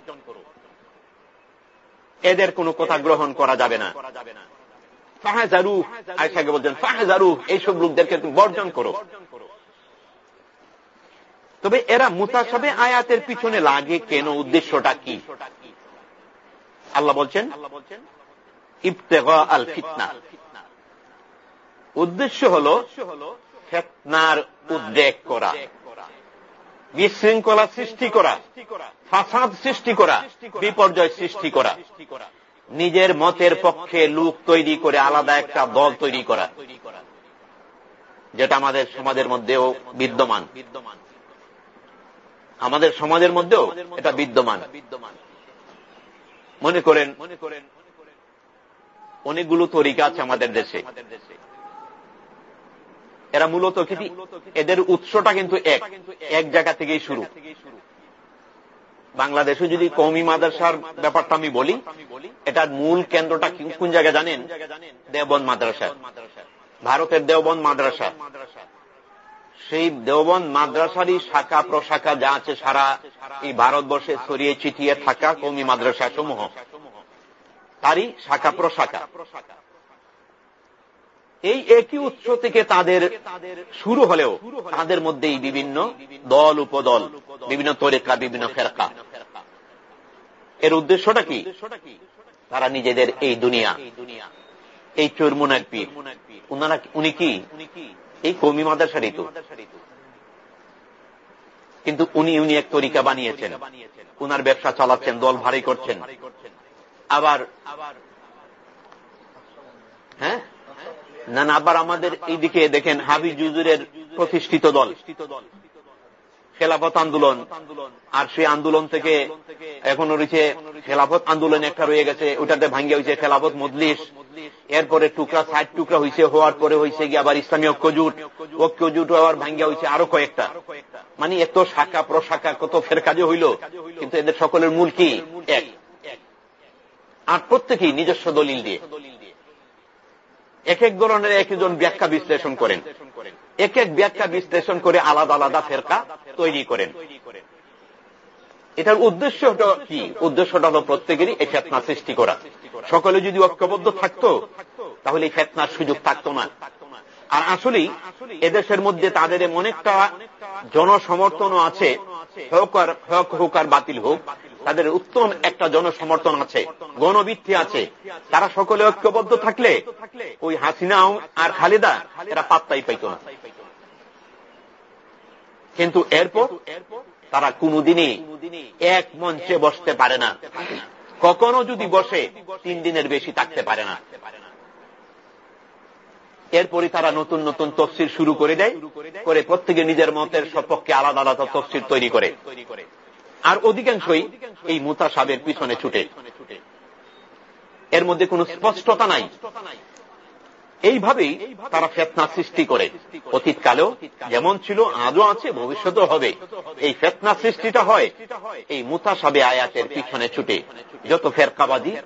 এদের কোন কথা গ্রহণ করা যাবে না। এইসব লোকদেরকে বর্জন করো। তবে এরা মুতাসাবে আয়াতের পিছনে লাগে কেন? উদ্দেশ্যটা কি? আল্লাহ বলছেন, ইবতেগা আল ফিতনা। উদ্দেশ্য হল ফেতনার উদ্বেগ করা, বিশৃঙ্খলা সৃষ্টি করা, ফাসাদ সৃষ্টি করা, বিপর্যয় সৃষ্টি করা, নিজের মতের পক্ষে লুক তৈরি করে আলাদা একটা দল তৈরি করা, যেটা আমাদের সমাজের মধ্যেও বিদ্যমান। আমাদের সমাজের মধ্যেও এটা বিদ্যমান। মনে করেন, অনেকগুলো তরিকা আছে আমাদের দেশে। এরা মূলত এদের উৎসটা কিন্তু এক। এক জায়গা থেকেই শুরু। বাংলাদেশে যদি কৌমি মাদ্রাসার ব্যাপারটা আমি বলি, এটার মূল কেন্দ্রটা কোন জায়গায় জানেন? দেওবন্দ মাদ্রাসা। ভারতের দেওবন্দ মাদ্রাসা। সেই দেওবন্দ মাদ্রাসারই শাখা প্রশাখা যা আছে সারা এই ভারতবর্ষে ছড়িয়ে ছিটিয়ে থাকা কৌমি মাদ্রাসা সমূহ তারই শাখা প্রশাখা প্রশাখা। এই একই উৎস থেকে তাদের শুরু হলেও তাদের মধ্যেই বিভিন্ন দল, উপদল, বিভিন্ন তরিকা, বিভিন্ন ফেরকা। এর উদ্দেশ্যটা কি? তারা নিজেদের এই দুনিয়া, এই চোরমুনাক পীর। উনারা উনি কি? এই কৌমি মাদাসারই তো। কিন্তু উনি উনি এক তরিকা বানিয়েছেন। উনার ব্যবসা চালাচ্ছেন, দল ভারী করছেন। আবার হ্যাঁ? না আবার আমাদের এইদিকে দেখেন হাবি জুজুরের প্রতিষ্ঠিত দল। খেলাফত আন্দোলন। আর সেই আন্দোলন থেকে এখনও রয়েছে খেলাফত আন্দোলন একটা রয়ে গেছে, ওটাতে ভাঙ্গিয়া হয়েছে খেলাফত মজলিস। এরপরে টুকরা সাইড টুকরা হয়েছে হওয়ার পরে হয়েছে গিয়ে আবার ইসলামী ঐক্যজুট ঐক্যজুট আবার ভাঙ্গিয়া হয়েছে আরও কয়েকটা। মানে এত শাখা প্রশাখা, কত ফের কাজে হইল, কিন্তু এদের সকলের মূল কি? এক। আর প্রত্যেকেই নিজস্ব দলিল দিয়ে। এক এক ধরনের এক একজন ব্যাখ্যা বিশ্লেষণ করেন। এক এক ব্যাখ্যা বিশ্লেষণ করে আলাদা আলাদা ফেরকা তৈরি করেন। এটার উদ্দেশ্যটা কি? উদ্দেশ্যটা হল প্রত্যেকেরই এই ফেতনা সৃষ্টি করা। সকলে যদি ঐক্যবদ্ধ থাকতো, তাহলে এই ফেতনার সুযোগ থাকতো না। আর আসলেই এদেশের মধ্যে তাদের এমন একটা জনসমর্থনও আছে হক হোক আর বাতিল হোক। তাদের উত্তম একটা জনসমর্থন আছে, গণবৃত্তি আছে। তারা সকলে ঐক্যবদ্ধ থাকলে ওই হাসিনা আর খালেদা এরা পাত্তাই পাইত না। কিন্তু এরপর তারা কোনদিনই এক মঞ্চে বসতে পারে না। কখনো যদি বসে, তিন দিনের বেশি থাকতে পারে না। এরপরে তারা নতুন নতুন তফসির শুরু করে দেয়, করে প্রত্যেকে নিজের মতের সপক্ষে আলাদা আলাদা তফসির তৈরি করে। আর অধিকাংশই এই মুতাসাবের পিছনে ছুটে। এর মধ্যে কোন স্পষ্টতা নাই। এইভাবেই তারা ফেতনা সৃষ্টি করে। অতীতকালেও যেমন ছিল, আজও আছে, ভবিষ্যতেও হবে। এই ফেতনা সৃষ্টিটা হয় এই মুতাসাবে আয়াতের পিছনে ছুটে। যত ফেরকাবাদী,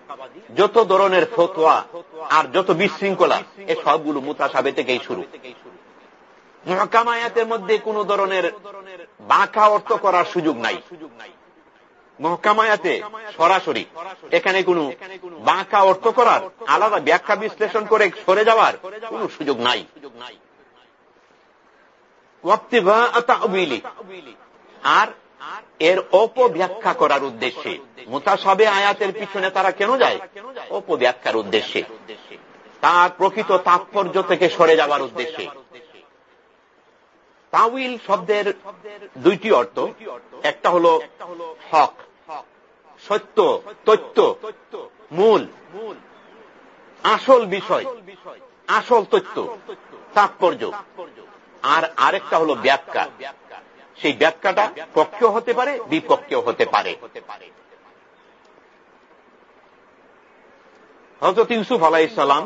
যত ধরনের ফতোয়া আর যত বিশৃঙ্খলা, এ সবগুলো মুতাসাবে থেকেই শুরু। মহকাম আয়াতের মধ্যে কোন ধরনের বাঁকা অর্থ করার সুযোগ নাই। মহকামায়াতে সরাসরি এখানে কোন বাঁকা অর্থ করার আলাদা ব্যাখ্যা বিশ্লেষণ করে সরে যাওয়ার কোন সুযোগ নাই। আর এর অপব্যাখ্যা করার উদ্দেশ্যে মোতাসাবে আয়াতের পিছনে তারা কেন যায়? অপব্যাখ্যার উদ্দেশ্যে। তার প্রকৃত তাৎপর্য থেকে সরে যাওয়ার উদ্দেশ্যে। তাউইল শব্দের দুইটি অর্থ। একটা হল হক, সত্য, তথ্য, মূল, আসল বিষয়, আসল তথ্য, তাৎপর্য। আর আরেকটা হল ব্যাখ্যা। সেই ব্যাখ্যাটা পক্ষেও হতে পারে, বিপক্ষেও হতে পারে। হজরত ইউসুফ আলাহিসাল্লাম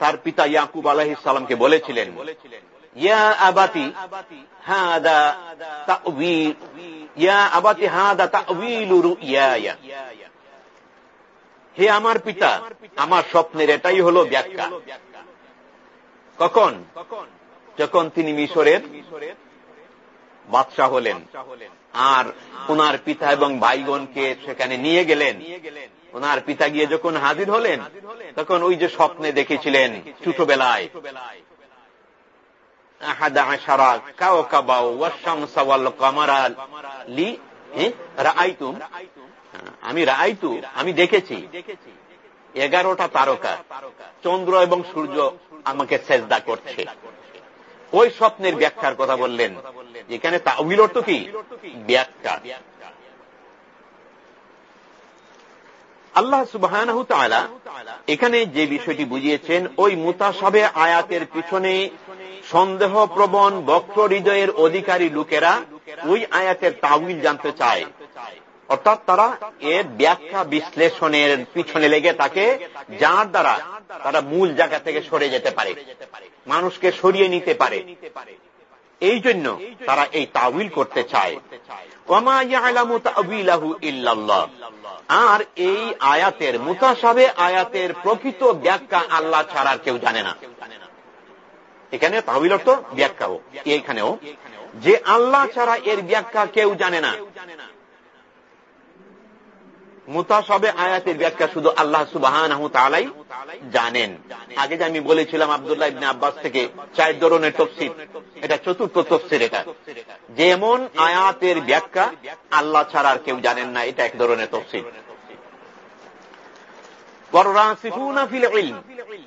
তার পিতা ইয়াকুব আলাহিসাল্লামকে বলেছিলেন হে আমার পিতা, আমার স্বপ্নের এটাই হল ব্যাখ্যা। কখন? যখন তিনি মিশরের বাদশাহ হলেন। আর ওনার পিতা এবং ভাইগণকে সেখানে নিয়ে গেলেন। ওনার পিতা গিয়ে যখন হাজির হলেন, তখন ওই যে স্বপ্নে দেখেছিলেন ছোটবেলায়। ওয়াল কামারা আমি রায়তু আমি দেখেছি। এগারোটা তারকা, চন্দ্র এবং সূর্য আমাকে সেজদা করছে। ওই স্বপ্নের ব্যাখ্যার কথা বললেন। এখানে তাউিল অর্থ কি? ব্যাখ্যা। আল্লাহ সুবাহ এখানে যে বিষয়টি বুঝিয়েছেন, ওই মুতাসাবে আয়াতের পিছনে সন্দেহ প্রবণ বক্র হৃদয়ের অধিকারী লোকেরা ওই আয়াতের তাউিল জানতে চায়। অর্থাৎ তারা এর ব্যাখ্যা বিশ্লেষণের পিছনে লেগে থাকে, যার দ্বারা তারা মূল জায়গা থেকে সরে যেতে পারে, মানুষকে সরিয়ে নিতে পারে। এই জন্য তারা এই তাউিল করতে চায়। আর এই আয়াতের মুতাসাবে আয়াতের প্রকৃত ব্যাখ্যা আল্লাহ ছাড়ার কেউ জানে না। এখানে তাহবিল অর্থ ব্যাখ্যাও এইখানেও যে আল্লাহ ছাড়া এর ব্যাখ্যা কেউ জানে না। মুতাসবে আয়াতের ব্যাখ্যা শুধু আল্লাহ সুবাহ জানেন। আগে যে আমি বলেছিলাম আবদুল্লাহ ইবনে আব্বাস থেকে চার ধরনের তফসির, এটা চতুর্থ তফসির এটা। যেমন আয়াতের ব্যাখ্যা আল্লাহ ছাড়া আর কেউ জানেন না, এটা এক ধরনের তফসির।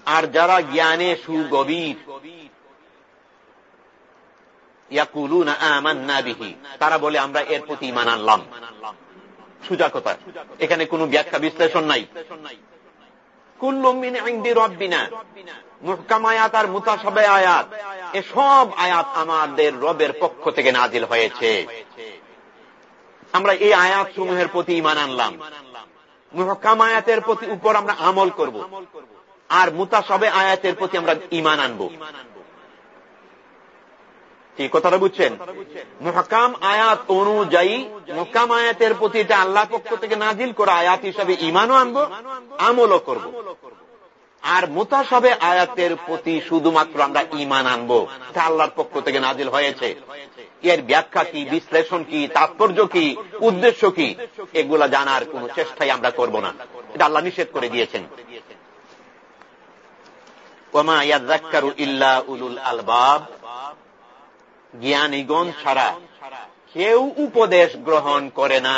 আর যারা জ্ঞানে সুগভীর তারা বলে আমরা এর প্রতি ইমান আনলাম। সুজা কথা এখানে কোন ব্যাখ্যা, বিশ্লেষণ নাই। আয়াত। আয়াত আমাদের রবের পক্ষ থেকে নাজিল হয়েছে। আমরা এই আয়াত সমূহের প্রতি ইমান আনলাম। মুহকাম আয়াতের প্রতি উপর আমরা আমল করব। আর মুতাসাবে আয়াতের প্রতি আমরা ইমান আনব। কি কথাটা বুঝছেন? মহকাম আয়াত অনুযায়ী মহকাম আয়াতের প্রতি এটা আল্লাহ পক্ষ থেকে নাজিল করা আয়াত হিসাবে ইমানও আনব আমলও করব। আর মোতাসবে আয়াতের প্রতি শুধুমাত্র আমরা ইমান আনব এটা আল্লাহর পক্ষ থেকে নাজিল হয়েছে। এর ব্যাখ্যা কি বিশ্লেষণ কি তাৎপর্য কি উদ্দেশ্য কি এগুলা জানার কোন চেষ্টাই আমরা করব না। এটা আল্লাহ নিষেধ করে দিয়েছেন। ওমা ইয়াজ্জাক্কারু ইল্লা উলুল আলবাব। জ্ঞানীগণ ছাড়া কেউ উপদেশ গ্রহণ করে না।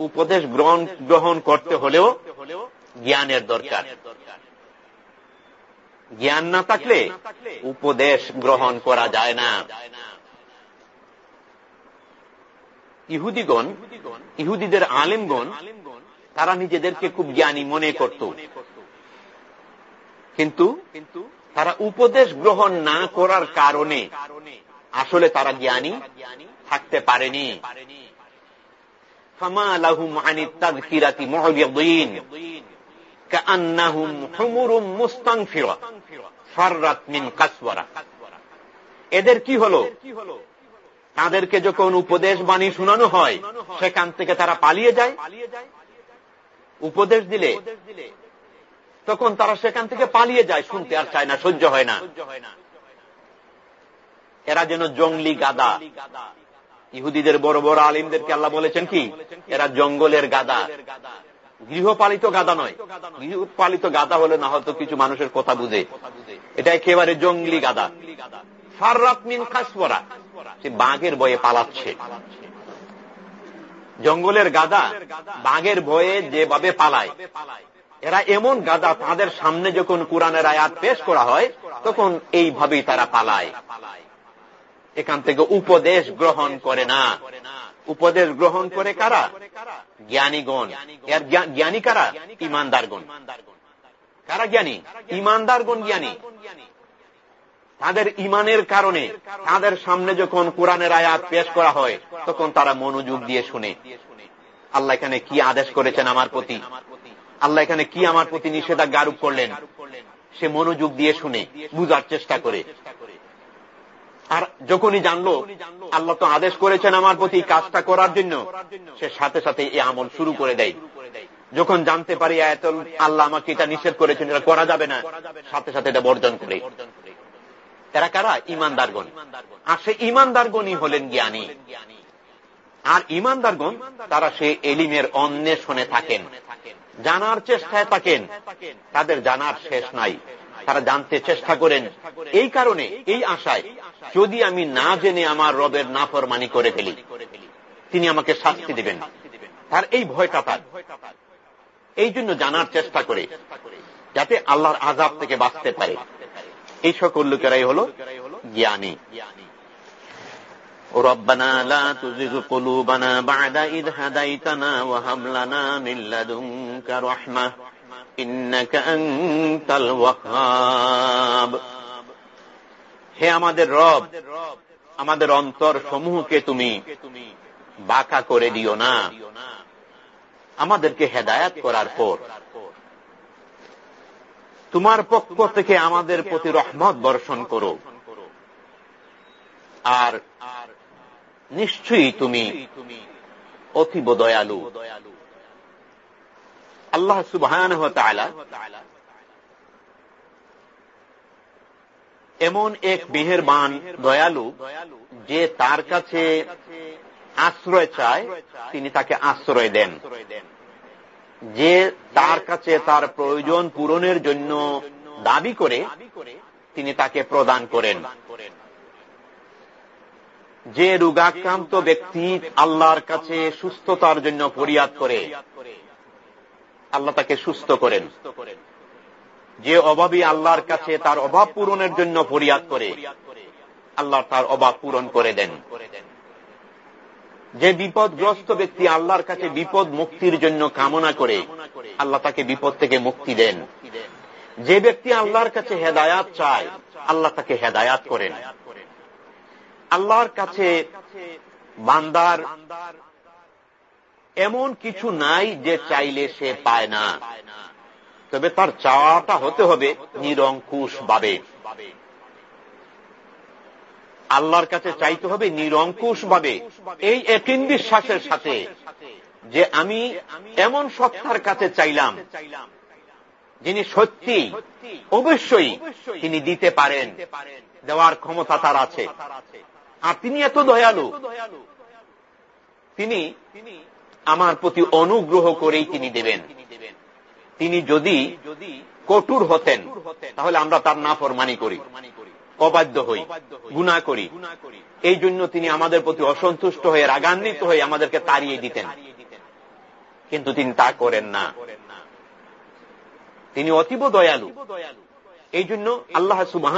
উপদেশ গ্রহণ গ্রহণ করতে হলেও জ্ঞানের দরকার। জ্ঞান না থাকলে উপদেশ গ্রহণ করা যায় না। ইহুদিগণ, ইহুদিদের আলিমগণ, তারা নিজেদেরকে খুব জ্ঞানী মনে করত। কিন্তু তারা উপদেশ গ্রহণ না করার কারণে আসলে তারা জ্ঞানী থাকতে পারেনি। এদের কি হল? তাদেরকে যখন উপদেশ বাণী শুনানো হয়, সেখান থেকে তারা পালিয়ে যায়। উপদেশ দিলে তখন তারা সেখান থেকে পালিয়ে যায়। শুনতে আর চায় না, সহ্য হয় না। এরা যেন জঙ্গলি গাদা। ইহুদিদের বড় বড় আলিমদেরকে আল্লাহ বলেছেন কি? এরা জঙ্গলের গাদা। গৃহপালিত গাদা নয়। গৃহপালিত গাদা হলে না হয়তো কিছু মানুষের কথা বুঝে। এটা একেবারে জঙ্গলি গাদা। ফাররাত মিন খাসপরা সে বাঘের বয়ে পালাচ্ছে। জঙ্গলের গাদা বাঘের ভয়ে যেভাবে পালায়। এরা এমন গাদা, তাদের সামনে যখন কোরআনের আয়াত পেশ করা হয়, তখন এইভাবেই তারা পালায়। এখান থেকে উপদেশ গ্রহণ করে না। উপদেশ গ্রহণ করে কারা? জ্ঞানীগণ। জ্ঞানী কারা? ইমানদারগণ। কারা জ্ঞানী? ইমানদারগণ জ্ঞানী। তাদের ইমানের কারণে, তাদের সামনে যখন কোরআনের আয়াত পেশ করা হয়, তখন তারা মনোযোগ দিয়ে শুনে। আল্লাহ এখানে কি আদেশ করেছেন আমার প্রতি? আল্লাহ এখানে কি আমার প্রতি নিষেধাজ্ঞা আরোপ করলেন? সে মনোযোগ দিয়ে শুনে, বুঝার চেষ্টা করে। আর যখনই জানলো, আল্লাহ তো আদেশ করেছেন আমার প্রতি কাজটা করার জন্য, সে সাথে সাথে এই আমল শুরু করে দেয়। যখন জানতে পারি আল্লাহ আমাকে এটা নিষেধ করেছেন, এটা করা যাবে না, সাথে সাথে এটা বর্জন করে। এরা কারা? ইমানদারগণ। আর সে ইমানদারগণই হলেন জ্ঞানী। আর ইমানদারগণ, তারা সে এলিমের অন্বেষণে থাকেন। জানার চেষ্টায় থাকেন। তাদের জানার শেষ নাই। তারা জানতে চেষ্টা করেন। এই কারণে, এই আশায়, যদি আমি না জেনে আমার রবের নাফরমানি করে ফেলি, তিনি আমাকে শাস্তি দিবেন। তার এই ভয়টা তার। এই জন্য জানার চেষ্টা করে, যাতে আল্লাহর আজাব থেকে বাঁচতে পারে। এই সকল লোকেরাই হল জ্ঞানী। ربنا لا تزغ قلوبنا بعد إذ هديتنا وهب لنا من لدنك رحمة إنك أنت الوهاب হে আমাদের রব আমাদের অন্তর সমূহকে তুমি বাঁকা করে দিও না আমাদেরকে হেদায়াত করার পর তোমার পক্ষ থেকে আমাদের প্রতি রহমত বর্ষণ করো আর নিশ্চয়ই তুমি অতীব দয়ালু। আল্লাহ সুবাহ এমন এক মেহেরবান দয়ালু যে তার কাছে আশ্রয় চায়, তিনি তাকে আশ্রয় দেন। যে তার কাছে তার প্রয়োজন পূরণের জন্য দাবি করে, তিনি তাকে প্রদান করেন। যে রোগাক্রান্ত ব্যক্তি আল্লাহর কাছে সুস্থতার জন্য ফরিয়াদ করে, আল্লাহ তাকে সুস্থ করেন। যে অভাবী আল্লাহর কাছে তার অভাব পূরণের জন্য ফরিয়াদ করে, আল্লাহ তার অভাব পূরণ করে দেন। যে বিপদগ্রস্ত ব্যক্তি আল্লাহর কাছে বিপদ মুক্তির জন্য কামনা করে, আল্লাহ তাকে বিপদ থেকে মুক্তি দেন। যে ব্যক্তি আল্লাহর কাছে হেদায়াত চায়, আল্লাহ তাকে হেদায়াত করেন। আল্লাহর কাছে বান্দার এমন কিছু নাই যে চাইলে সে পায় না। তবে তার চাওয়াটা হতে হবে নিরঙ্কুশ ভাবে আল্লাহর কাছে চাইতে হবে নিরঙ্কুশ ভাবে এই একিন বিশ্বাসের সাথে যে আমি এমন সত্তার কাছে চাইলাম, যিনি সত্যি, অবশ্যই তিনি দিতে পারেন, দেওয়ার ক্ষমতা তার আছে। আর তিনি এত দয়ালু। তিনি আমার প্রতি অনুগ্রহ করেই তিনি দেবেন। তিনি যদি কঠোর হতেন, তাহলে আমরা তার নাফরমানি করি, অবাধ্য হই গুণা করি। এই জন্য তিনি আমাদের প্রতি অসন্তুষ্ট হয়ে, রাগান্বিত হয়ে আমাদেরকে তাড়িয়ে দিতেন। কিন্তু তিনি তা করেন না। তিনি অতীব দয়ালু। এই জন্য আল্লাহ সুবাহ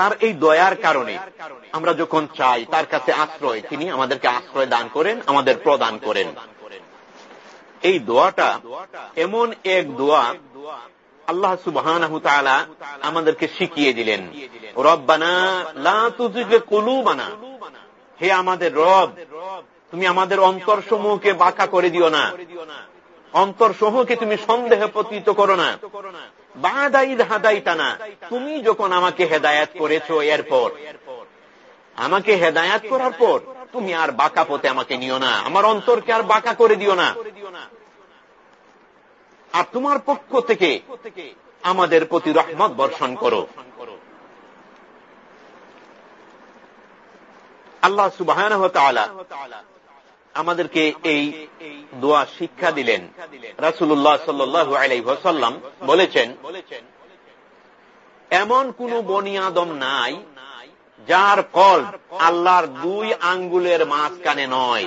তার এই দয়ার কারণে আমরা যখন চাই, তার কাছে আশ্রয়, তিনি আমাদেরকে আশ্রয় দান করেন, আমাদের প্রদান করেন। এই দোয়াটা এমন এক দোয়া আল্লাহ সুবাহ আমাদেরকে শিখিয়ে দিলেন। রব্বানা লা তুজিগে কুলুবানা। হে আমাদের রব, তুমি আমাদের অন্তর সমূহকে বাঁকা করে দিও না। অন্তর সমূহকে তুমি সন্দেহে পতিত করো না? বাদাইদ হাদাইতা না। তুমি যখন আমাকে হেদায়াত করেছ এরপর। আমাকে হেদায়াত করার পর তুমি আর বাঁকা পথে আমাকে নিও না। আমার অন্তরকে আর বাঁকা করে দিও না। আর তোমার পক্ষ থেকে আমাদের প্রতি রহমত বর্ষণ করো। আল্লাহ সুবাহ আমাদেরকে এই দোয়া শিক্ষা দিলেন। রাসুল্লাহ সাল্লু আলাইসাল্লাম বলেছেন, এমন কোন বনিয়াদম নাই যার কল আল্লাহর দুই আঙ্গুলের মাঝখানে নয়।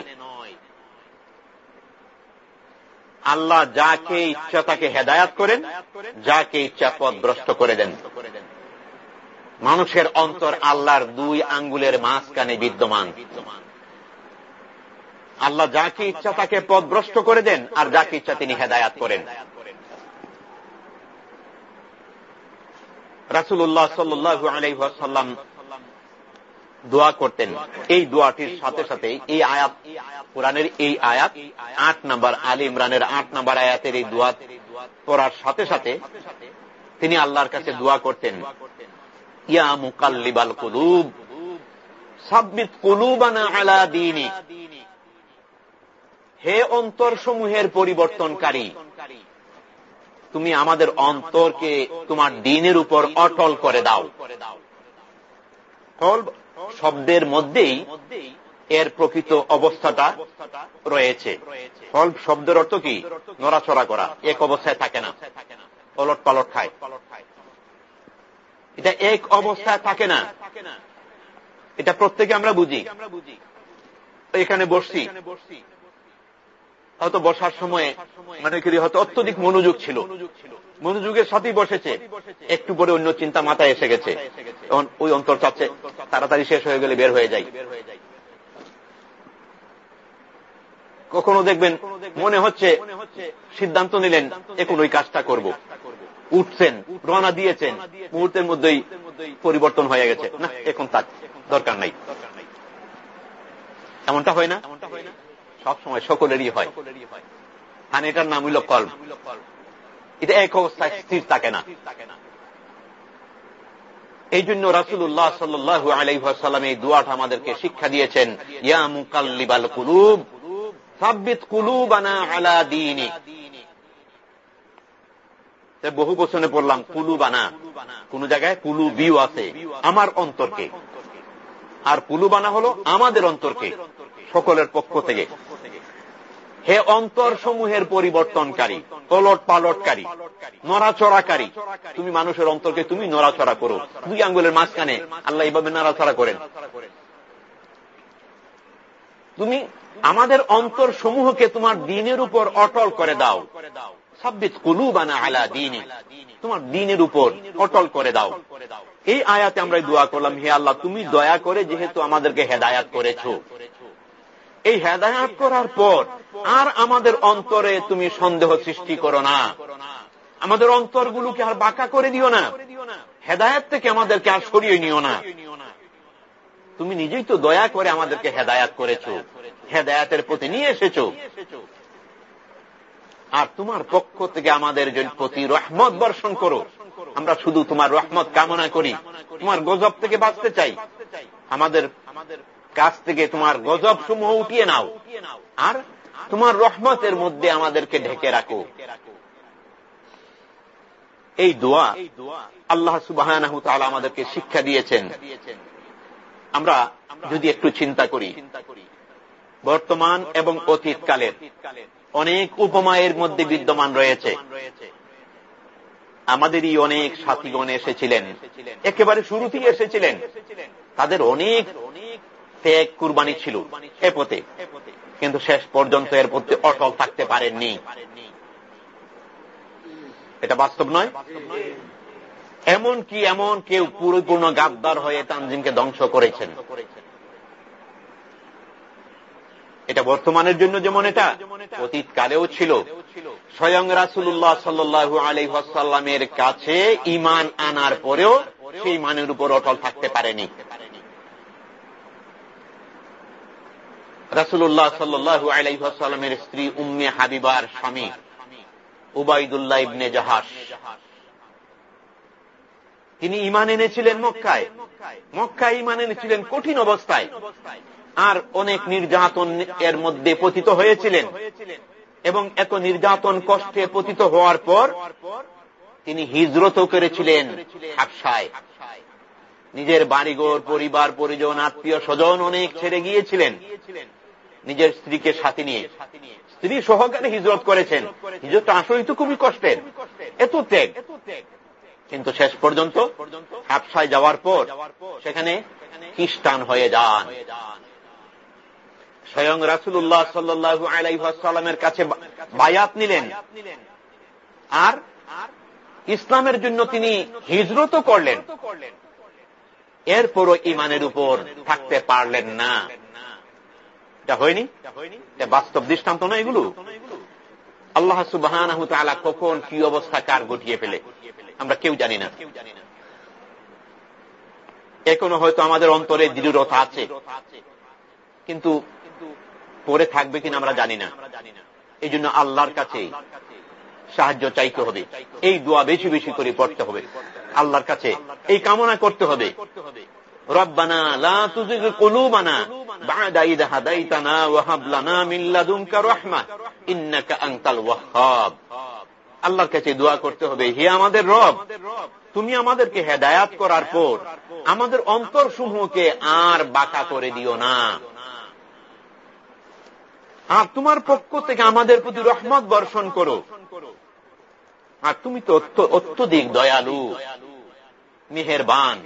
আল্লাহ যাকে ইচ্ছা তাকে হেদায়াত করেন, যাকে ইচ্ছা পথ ভ্রষ্ট করে দেন। মানুষের অন্তর আল্লাহর দুই আঙ্গুলের মাঝখানে বিদ্যমান বিদ্যমান। আল্লাহ যাকে ইচ্ছা তাকে পথ ভ্রষ্ট করে দেন, আর যাকে ইচ্ছা তিনি হেদায়াত করেন। রাসুল্লাহ সাল্লু আলাইসাল্লাম দোয়া করতেন। এই দোয়াটির সাথে সাথে এই আয়াত, কোরআনের এই আয়াত, আট নাম্বার আলী ইমরানের আট নাম্বার আয়াতের এই দোয়া পড়ার সাথে সাথে তিনি আল্লাহর কাছে দোয়া করতেন। ইয়া মুকাল্লিবাল কুলুব, সাব্বিত কুলুবানা আলা দিনী হে অন্তর সমূহের পরিবর্তনকারী, তুমি আমাদের অন্তরকে তোমার দিনের উপর অটল করে দাও। শব্দের মধ্যেই এর প্রকৃত অবস্থাটা রয়েছে। ফল শব্দের অর্থ কি? নড়াচড়া করা। এক অবস্থায় থাকে না। পলট পালট খায়। এটা এক অবস্থায় থাকে না। এটা প্রত্যেকে আমরা বুঝি। এখানে বসছি। হয়তো বসার সময়ে মানে কি হয়তো অত্যধিক মনোযোগ ছিল। মনোযোগের সাথেই বসেছে। একটু পরে অন্য চিন্তা মাথায় এসে গেছে। তখন ওই অন্তর চাচ্ছে, তাড়াতাড়ি শেষ হয়ে গেলে বের হয়ে যায় কখনো দেখবেন মনে হচ্ছে সিদ্ধান্ত নিলেন, এখন ওই কাজটা করব। উঠছেন, রওনা দিয়েছেন, মুহূর্তের মধ্যেই পরিবর্তন হয়ে গেছে। না, এখন তার দরকার নাই। এমনটা হয় না? সবসময় সকলেরই হয়। আর এটার নাম হইল কল্প এটা এক অবস্থায় স্থির থাকে না। এই জন্য রাসুল্লাহ সাল্লু আলাইসাল্লাম এই দুয়াটা আমাদেরকে শিক্ষা দিয়েছেন, ইয়া মুকাল্লিবাল কুলুব, সাব্বিত কুলুবানা আলা দিনী বহু বছরে পড়লাম, কুলুবানা। কোন জায়গায় কুলু বিউ আছে, আমার অন্তরকে। আর কুলুবানা হলো আমাদের অন্তরকে, সকলের পক্ষ থেকে। হে অন্তর সমূহের পরিবর্তনকারী তলট পালটকারী নড়াচড়াকারী। তুমি মানুষের অন্তরকে তুমি নড়াচড়া করো। দুই আঙ্গুলের মাঝখানে আল্লাহ এইভাবে নড়াচড়া করেন। তুমি আমাদের অন্তর সমূহকে তোমার দিনের উপর অটল করে দাও। সাব্বিত কুলুবানা আলা দিনী। তোমার দিনের উপর অটল করে দাও। এই আয়াতে আমরা দোয়া করলাম, হে আল্লাহ, তুমি দয়া করে যেহেতু আমাদেরকে হেদায়াত করেছ। এই হেদায়াত করার পর আর আমাদের অন্তরে তুমি সন্দেহ সৃষ্টি করো না। আমাদের অন্তরগুলোকে আর বাঁকা করে দিও না। হেদায়াত থেকে আমাদেরকে আর সরিয়ে নিও না। তুমি নিজেই তো দয়া করে আমাদেরকে হেদায়াত করেছ। হেদায়াতের প্রতি নিয়ে এসেছ। আর তোমার পক্ষ থেকে আমাদের প্রতি রহমত বর্ষণ করো, আমরা শুধু তোমার রহমত কামনা করি। তোমার গজব থেকে বাঁচতে চাই। আমাদের কাছ থেকে তোমার গজব সমূহ উঠিয়ে নাও। আর তোমার রহমতের মধ্যে আমাদেরকে ঢেকে রাখো। এই দোয়া আল্লাহ সুবাহ আমাদেরকে শিক্ষা দিয়েছেন। আমরা যদি একটু চিন্তা করি, বর্তমান এবং অতীতকালের অনেক উপমায়ের মধ্যে বিদ্যমান রয়েছে। আমাদেরই অনেক সাথীগণ এসেছিলেন, একেবারে শুরুতেই এসেছিলেন। তাদের অনেক অনেক ত্যাগ কুরবানি ছিল এ পথে। কিন্তু শেষ পর্যন্ত এর প্রতি অটল থাকতে পারেননি। এটা বাস্তব নয়? এমন কি এমন কেউ পুরোপূর্ণ গাদ্দার হয়ে তানজিমকে ধ্বংস করেছেন? এটা বর্তমানের জন্য যেমন এটা অতীত কালেও ছিল। স্বয়ং রাসুল্লাহ সাল্লু আলহাসাল্লামের কাছে ইমান আনার পরেও সেই মানের উপর অটল থাকতে পারেনি। রাসুল্লাহ সাল্লু আলাইসাল্লামের স্ত্রী উম্মে হাবিবার স্বামী উবাইদুল্লাহ ইবনে জাহাস তিনি ইমান এনেছিলেন মক্কায়। মক্কায় ইমান এনেছিলেন কঠিন অবস্থায়। আর অনেক নির্যাতন এর মধ্যে পতিত হয়েছিলেন। এবং এত নির্যাতন কষ্টে পতিত হওয়ার পর তিনি হিজরত করেছিলেন হাফসায় নিজের বাড়িঘর, পরিবার, পরিজন আত্মীয় স্বজন অনেক ছেড়ে গিয়েছিলেন। নিজের স্ত্রীকে সাথে নিয়ে। স্ত্রী সহকারে হিজরত করেছেন। হিজরতটা আসলেই তো খুবই কষ্টের। এত ত্যাগ। কিন্তু শেষ পর্যন্ত হাফসায় যাওয়ার পর সেখানে খ্রিস্টান হয়ে যান। স্বয়ং রাসুল্লাহ সাল্লু আলাইসাল্লামের কাছে বায়াত নিলেন। আর ইসলামের জন্য তিনি হিজরতও করলেন। এরপরও ইমানের উপর থাকতে পারলেন না। এটা হয়নি? এটা বাস্তব দৃষ্টান্ত না এগুলো? আল্লাহ সুবাহ কখন কি অবস্থা, কার গটিয়ে ফেলে? আমরা কেউ জানি না। এখনও হয়তো আমাদের অন্তরে দৃঢ়তা আছে। কিন্তু পরে থাকবে কিনা আমরা জানি না। এই জন্য আল্লাহর কাছে সাহায্য চাইতে হবে। এই দোয়া বেশি বেশি করে পড়তে হবে। আল্লাহর কাছে এই কামনা করতে হবে। আল্লাহর কাছে দোয়া করতে হবে, হে আমাদের রব, তুমি আমাদেরকে হেদায়াত করার পর আমাদের অন্তর সমূহকে আর বাঁকা করে দিও না। আর তোমার পক্ষ থেকে আমাদের প্রতি রহমত বর্ষণ করো। আর তুমি তো অত্যধিক দয়ালু, মেহেরবান।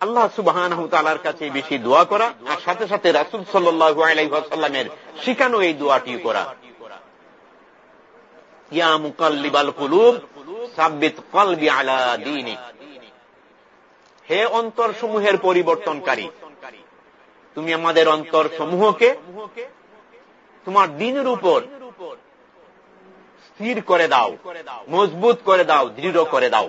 আল্লাহ সুবাহান তালার কাছে বেশি দোয়া করা আর সাথে সাথে রাসুল সাল্লু আলাইসাল্লামের শিখানো এই দোয়াটি করা। ইয়া মুকাল্লিবাল কুলুব, সাব্বিত কলবি আলা দিনিক। হে অন্তর সমূহের পরিবর্তনকারী, তুমি আমাদের অন্তর সমূহকে তোমার দিনের উপর স্থির করে দাও, মজবুত করে দাও, দৃঢ় করে দাও।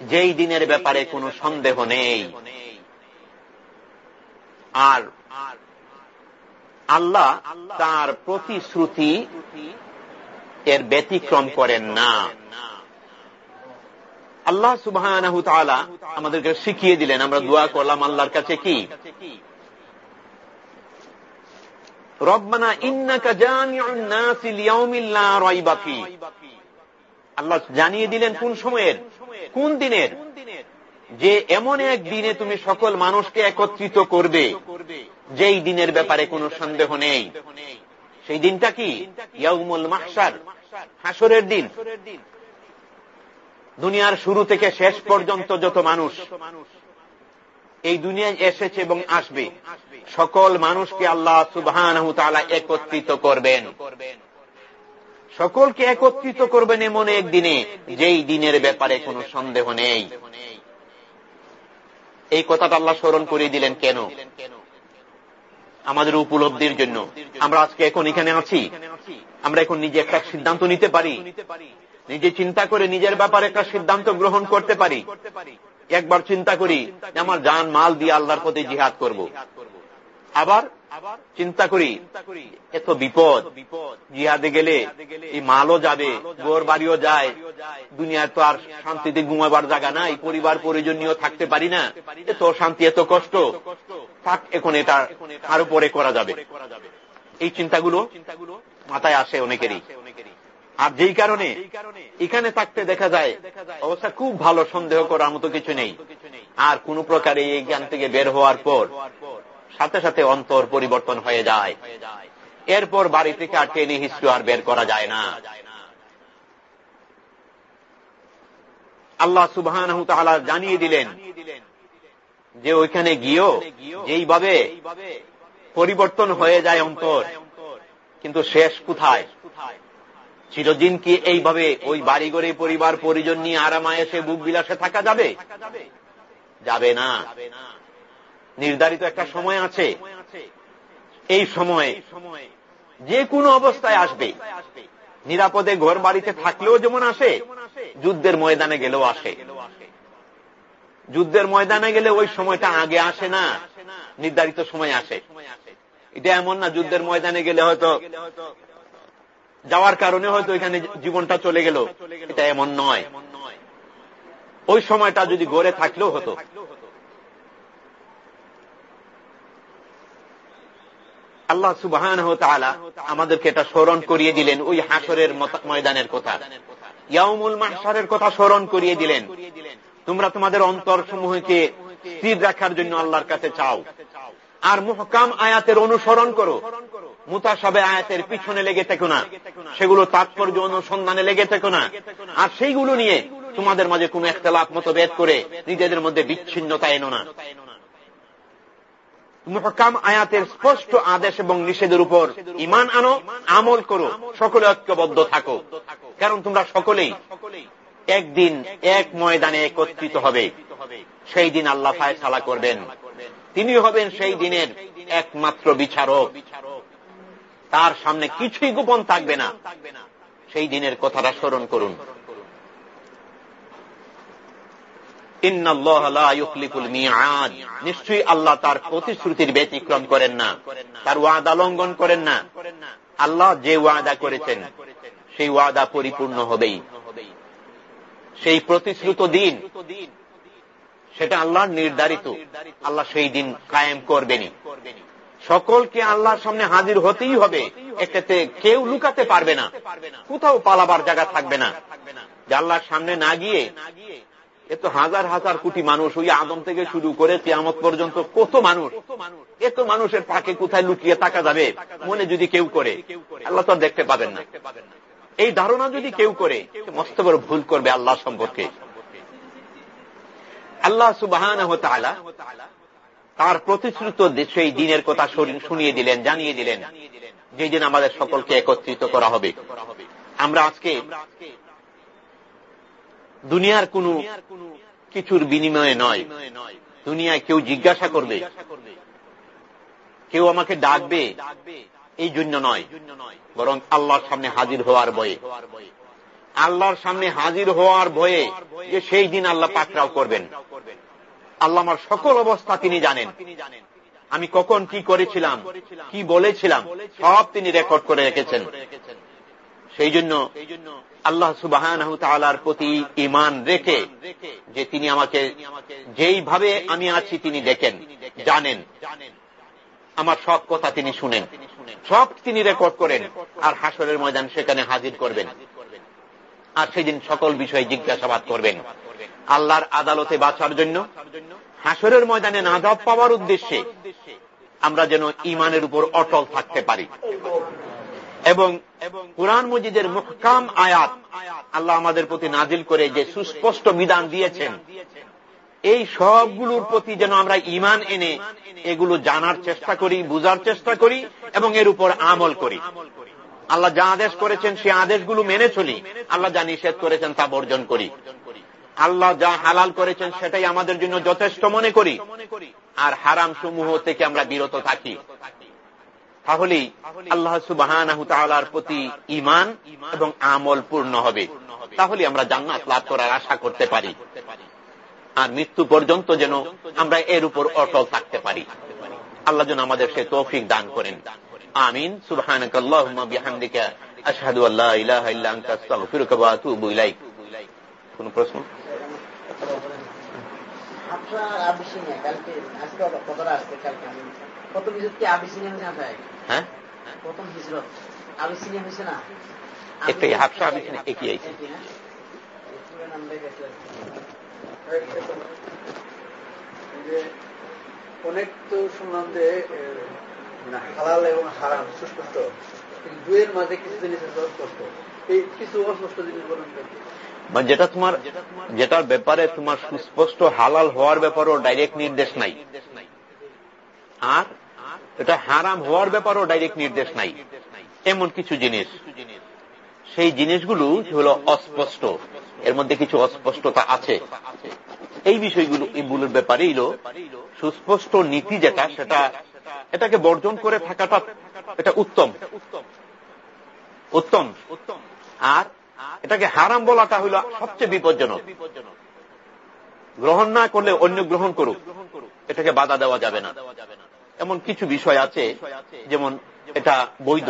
যেই দিনের ব্যাপারে কোনো সন্দেহ নেই। আর আল্লাহ তার প্রতিশ্রুতি এর ব্যতিক্রম করেন না। আল্লাহ সুবাহ আমাদেরকে শিখিয়ে দিলেন, আমরা দোয়া করলাম আল্লাহর কাছে কি? রব্বানা ইন্নাকা জামিউন্নাসি আল্লাহ জানিয়ে দিলেন কোন সময়ের? কোন দিনের? যে এমন এক দিনে তুমি সকল মানুষকে একত্রিত করবে, যেই দিনের ব্যাপারে কোনো সন্দেহ নেই। সেই দিনটা কি? হাসরের দিন। দুনিয়ার শুরু থেকে শেষ পর্যন্ত যত মানুষ এই দুনিয়ায় এসেছে এবং আসবে, সকল মানুষকে আল্লাহ সুবহান একত্রিত করবেন। সকলকে একত্রিত করবেন এমন এক দিনে, যেই দিনের ব্যাপারে কোনো সন্দেহ নেই। এই কথাটা আল্লাহ স্মরণ করিয়ে দিলেন কেন? আমাদের উপলব্ধির জন্য। আমরা আজকে এখন এখানে আছি। আমরা এখন নিজে একটা সিদ্ধান্ত নিতে পারি। নিজে চিন্তা করে নিজের ব্যাপারে একটা সিদ্ধান্ত গ্রহণ করতে পারি। একবার চিন্তা করি আমার যান মাল দিয়ে আল্লাহর প্রতি জিহাদ করব। আবার চিন্তা করি এত বিপদ জিহাদে গেলে এই মালও যাবে গোর বাড়িও যায় দুনিয়ায় তো আর শান্তিতে ঘুমাবার জায়গা নাই পরিবার পরিজন নিয়েও থাকতে পারি না। এত শান্তি এত কষ্ট থাক এখন এটা আরও পরে করা যাবে? এই চিন্তাগুলো মাথায় আসে অনেকেরই। আর যেই কারণে এখানে থাকতে দেখা যায় অবস্থা খুব ভালো সন্দেহ করার মতো কিছু নেই। আর কোন প্রকারে এই জ্ঞান থেকে বের হওয়ার পর সাথে সাথে অন্তর পরিবর্তন হয়ে যায়। এরপর বাড়ি থেকে আর টেনে হিস্ট্রি আর বের করা যায় না। আল্লাহ সুবাহ জানিয়ে দিলেন যে ওইখানে গিয়েও যেইভাবে পরিবর্তন হয়ে যায় অন্তর, কিন্তু শেষ কোথায়? চিরদিন কি এইভাবে ওই বাড়িঘরে পরিবার পরিজন নিয়ে আরামায় এসে বুক বিলাসে থাকা যাবে? যাবে না। নির্ধারিত একটা সময় আছে। এই সময়ে যে কোনো অবস্থায় আসবে। নিরাপদে ঘর বাড়িতে থাকলেও যেমন আসে, যুদ্ধের ময়দানে গেলেও আসে। যুদ্ধের ময়দানে গেলে ওই সময়টা আগে আসে না, নির্ধারিত সময় আসে। এটা এমন না, যুদ্ধের ময়দানে গেলে হয়তো যাওয়ার কারণে হয়তো এখানে জীবনটা চলে গেল। এটা এমন নয়। ওই সময়টা যদি গড়ে থাকলেও হতো। আল্লাহ সুবাহ আমাদেরকে এটা স্মরণ করিয়ে দিলেন ওই হাসরের ময়দানের কথা। ইয়াউমুল মাহসারের কথা স্মরণ করিয়ে দিলেন। তোমরা তোমাদের অন্তর সমূহকে স্থির রাখার জন্য আল্লাহর কাছে চাও। আর মুহকাম আয়াতের অনুসরণ করো। মুতাসাবে আয়াতের পিছনে লেগে থেকো না। সেগুলো তাৎপর্য অনুসন্ধানে লেগে থেকো না। আর সেইগুলো নিয়ে তোমাদের মাঝে কোন একতলাপ মতো বেদ করে নিজেদের মধ্যে বিচ্ছিন্নতা এনো না। মুহকাম আয়াতের স্পষ্ট আদেশ এবং নিষেধের উপর ইমান আনো, আমল করো, সকলে ঐক্যবদ্ধ থাকো। কারণ তোমরা সকলেই একদিন এক ময়দানে একত্রিত হবে। সেই দিন আল্লাহ ফায়সালা করবেন। তিনি হবেন সেই দিনের একমাত্র বিচারক। তার সামনে কিছুই গোপন থাকবে না। সেই দিনের কথাটা স্মরণ করুন। নিশ্চয়ই আল্লাহ তার প্রতিশ্রুতির ব্যতিক্রম করেন না, তার ওয়াদা লঙ্ঘন করেন না। আল্লাহ যে ওয়াদা করেছেন, সেই ওয়াদা পরিপূর্ণ হবেই। সেই প্রতিশ্রুত দিন, সেটা আল্লাহ নির্ধারিত। আল্লাহ সেই দিন কায়েম করবেনি সকলকে আল্লাহর সামনে হাজির হতেই হবে, এটাতে কেউ লুকাতে পারবে না, কোথাও পালাবার জায়গা থাকবে না। আল্লাহর সামনে না গিয়ে এত হাজার হাজার কোটি মানুষ ওই আদম থেকে শুরু করে কেয়ামত পর্যন্ত কত মানুষ। এত মানুষের পাকে কোথায় লুকিয়ে থাকা যাবে? মনে যদি কেউ করে। আল্লাহ তো দেখতে পাবেন না। এই ধারণা যদি কেউ করে, মস্ত বড় ভুল করবে আল্লাহ সম্পর্কে। আল্লাহ সুবাহান তার প্রতিশ্রুত সেই দিনের কথা শুনিয়ে দিলেন, জানিয়ে দিলেন। যে দিন আমাদের সকলকে একত্রিত করা হবে। আমরা আজকে দুনিয়ার কোন কিছুর বিনিময়ে নয়। দুনিয়ায় কেউ জিজ্ঞাসা করবে, কেউ আমাকে ডাকবে, এই জন্য নয়, বরং আল্লাহর সামনে হাজির হওয়ার বয়ে আল্লাহর সামনে হাজির হওয়ার ভয়ে যে সেই দিন আল্লাহ পাকরাও করবেন। আল্লাহ আমার সকল অবস্থা তিনি জানেন। আমি কখন কি করেছিলাম, কি বলেছিলাম, সব তিনি রেকর্ড করে রেখেছেন। সেই জন্য আল্লাহ সুবাহান প্রতি ইমান রেখে যে তিনি আমাকে যেইভাবে আমি আছি তিনি দেখেন, জানেন। আমার সব কথা তিনি শুনেন। সব তিনি রেকর্ড করেন আর হাসরের ময়দান সেখানে হাজির করবেন। আর সেদিন সকল বিষয়ে জিজ্ঞাসাবাদ করবেন। আল্লাহর আদালতে বাঁচার জন্য হাসরের ময়দানে নাজাব পাওয়ার উদ্দেশ্যে আমরা যেন ইমানের উপর অটল থাকতে পারি। এবং কোরআন মজিদের মুহকাম আয়াত আল্লাহ আমাদের প্রতি নাজিল করে যে সুস্পষ্ট বিধান দিয়েছেন। এই সবগুলোর প্রতি যেন আমরা ইমান এনে এগুলো জানার চেষ্টা করি, বুঝার চেষ্টা করি এবং এর উপর আমল করি। আল্লাহ যা আদেশ করেছেন সে আদেশগুলো মেনে চলি। আল্লাহ যা নিষেধ করেছেন তা বর্জন করি। আল্লাহ যা হালাল করেছেন সেটাই আমাদের জন্য যথেষ্ট মনে করি। আর হারাম সমূহ থেকে আমরা বিরত থাকি। তাহলেই আল্লাহ সুবাহ প্রতি ইমান এবং আমল পূর্ণ হবে। তাহলে আমরা জান্নাত লাভ করার আশা করতে পারি। আর মৃত্যু পর্যন্ত যেন আমরা এর উপর অটল থাকতে পারি। আল্লাহ যেন আমাদের সে তৌফিক দান করেন। আমিন। সুবহানাক আল্লাহুম্মা বিহামদিকা আশহাদু আল্লা ইলাহা ইল্লা আস্তাগফিরুকা ওয়া আতুবু ইলাইক কোন প্রশ্ন হ্যাঁ? একটা হাফসা আমি একই আইছি। অনেক তো শুনলাম যে মানে হালাল এবং হারাম সুস্পষ্ট। দুয়ের মাঝে কিছু জিনিস অস্পষ্ট। এই কিছু অস্পষ্ট জিনিস বলুন মানে যেটা তোমার যেটার ব্যাপারে তোমার সুস্পষ্ট হালাল হওয়ার ব্যাপারেও ডাইরেক্ট নির্দেশ নাই। আর এটা হারাম হওয়ার ব্যাপারেও ডাইরেক্ট নির্দেশ নাই। এমন কিছু জিনিস, সেই জিনিসগুলো হল অস্পষ্ট। এর মধ্যে কিছু অস্পষ্টতা আছে। এই বিষয়গুলো এগুলোর ব্যাপারে সুস্পষ্ট নীতি যেটা, সেটা এটাকে বর্জন করে থাকাটা এটা উত্তম। উত্তম। আর এটাকে হারাম বলাটা হইল সবচেয়ে বিপজ্জনক। গ্রহণ না করলে অন্য গ্রহণ করুক। এটাকে বাধা দেওয়া যাবে না। এমন কিছু বিষয় আছে, যেমন এটা বৈধ,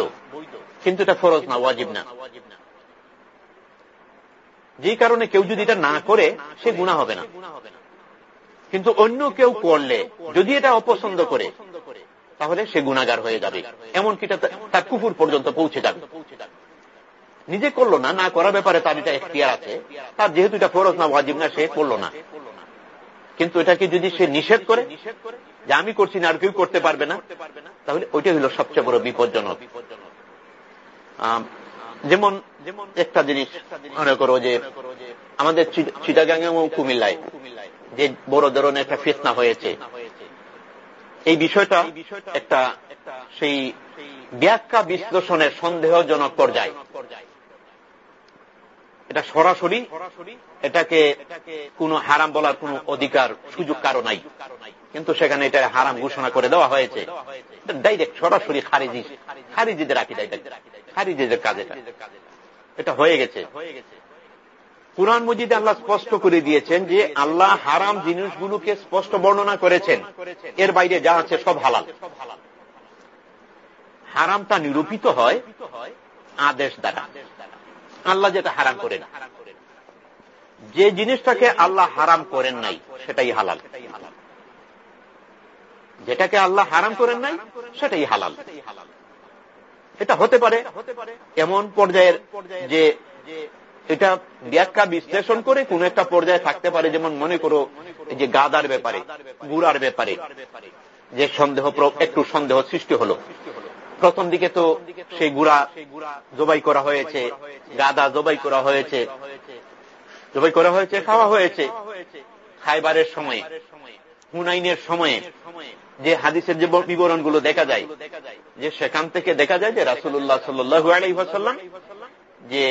কিন্তু এটা ফরজ না, ওয়াজিব না। যে কারণে কেউ যদি এটা না করে, সে গুণা হবে না। কিন্তু অন্য কেউ করলে, যদি এটা অপছন্দ করে, তাহলে সে গুণাগার হয়ে যাবে। এমনকি তার কুকুর পর্যন্ত পৌঁছে যাবে। নিজে করল না না করার ব্যাপারে তার এটা এখতিয়ার আছে, তার যেহেতু এটা ফরজ না, ওয়াজিব না, সে করল না। কিন্তু এটাকে যদি সে নিষেধ করে, যে আমি করছি না, আর কেউ করতে পারবে না, তাহলে ওইটা হলো সবচেয়ে বড় বিপজ্জনক। যেমন যেমন একটা জিনিস মনে করো যে আমাদের চিটাগাং এবং কুমিল্লায় যে বড় ধরনের একটা ফেতনা হয়েছে। এই বিষয়টা একটা সেই ব্যাখ্যা বিশ্লেষণের সন্দেহজনক পর্যায়। এটা সরাসরি এটাকে কোন হারাম বলার কোন অধিকার, সুযোগ কারও নাই। কিন্তু সেখানে এটা হারাম ঘোষণা করে দেওয়া হয়েছে। ডাইরেক্ট সরাসরি খারিজি, খারিজিদের আঁকি দেয় খারিজিদের কাজে এটা হয়ে গেছে। কোরআন মজিদে আল্লাহ স্পষ্ট করে দিয়েছেন যে আল্লাহ হারাম জিনিসগুলোকে স্পষ্ট বর্ণনা করেছেন। এর বাইরে যা আছে সব হালাল। হারামটা নিরূপিত হয় আদেশ দ্বারা। আল্লাহ যেটা হারাম করেন যে জিনিসটাকে আল্লাহ হারাম করেন নাই, সেটাই হালাল। যেটাকে আল্লাহ হারাম করেন নাই, সেটাই হালাল। এটা হতে পারে এমন পর্যায়ের যে এটা ব্যাখ্যা বিশ্লেষণ করে কোন একটা পর্যায়ে থাকতে পারে, যেমন মনে করো যে গাদার ব্যাপারে, গুড়ার ব্যাপারে, যে সন্দেহ একটু সন্দেহ সৃষ্টি হলো। প্রথম দিকে তো সেই গুড়া জবাই করা হয়েছে, গাদা জবাই করা হয়েছে। জবাই করা হয়েছে, খাওয়া হয়েছে। খাইবারের সময়ে, হুনাইনের সময়ে যে হাদিসের যে বিবরণগুলো দেখা যায়, যে সেখান থেকে দেখা যায় যে রাসুল্লাহ সাল্লু যে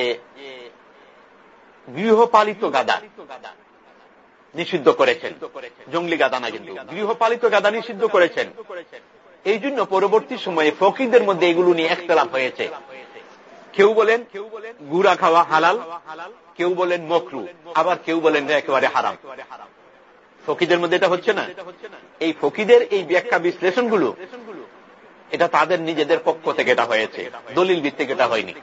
গৃহপালিত গাদা নিষিদ্ধ করেছেন। জঙ্গলি গাদা না কিন্তু, গৃহপালিত গাদা নিষিদ্ধ করেছেন। এই জন্য পরবর্তী সময়ে ফকিরদের মধ্যে এগুলো নিয়ে একতলাপ হয়েছে। কেউ বলেন গুড়া খাওয়া হালাল, কেউ বলেন মকরু, আবার কেউ বলেন একেবারে হারাম। ফকিদের মধ্যে এটা হচ্ছে না? এই ফকিদের এই ব্যাখ্যা বিশ্লেষণগুলো, এটা তাদের নিজেদের পক্ষ থেকে এটা হয়েছে, দলিল ভিত্তিক এটা হয়নি।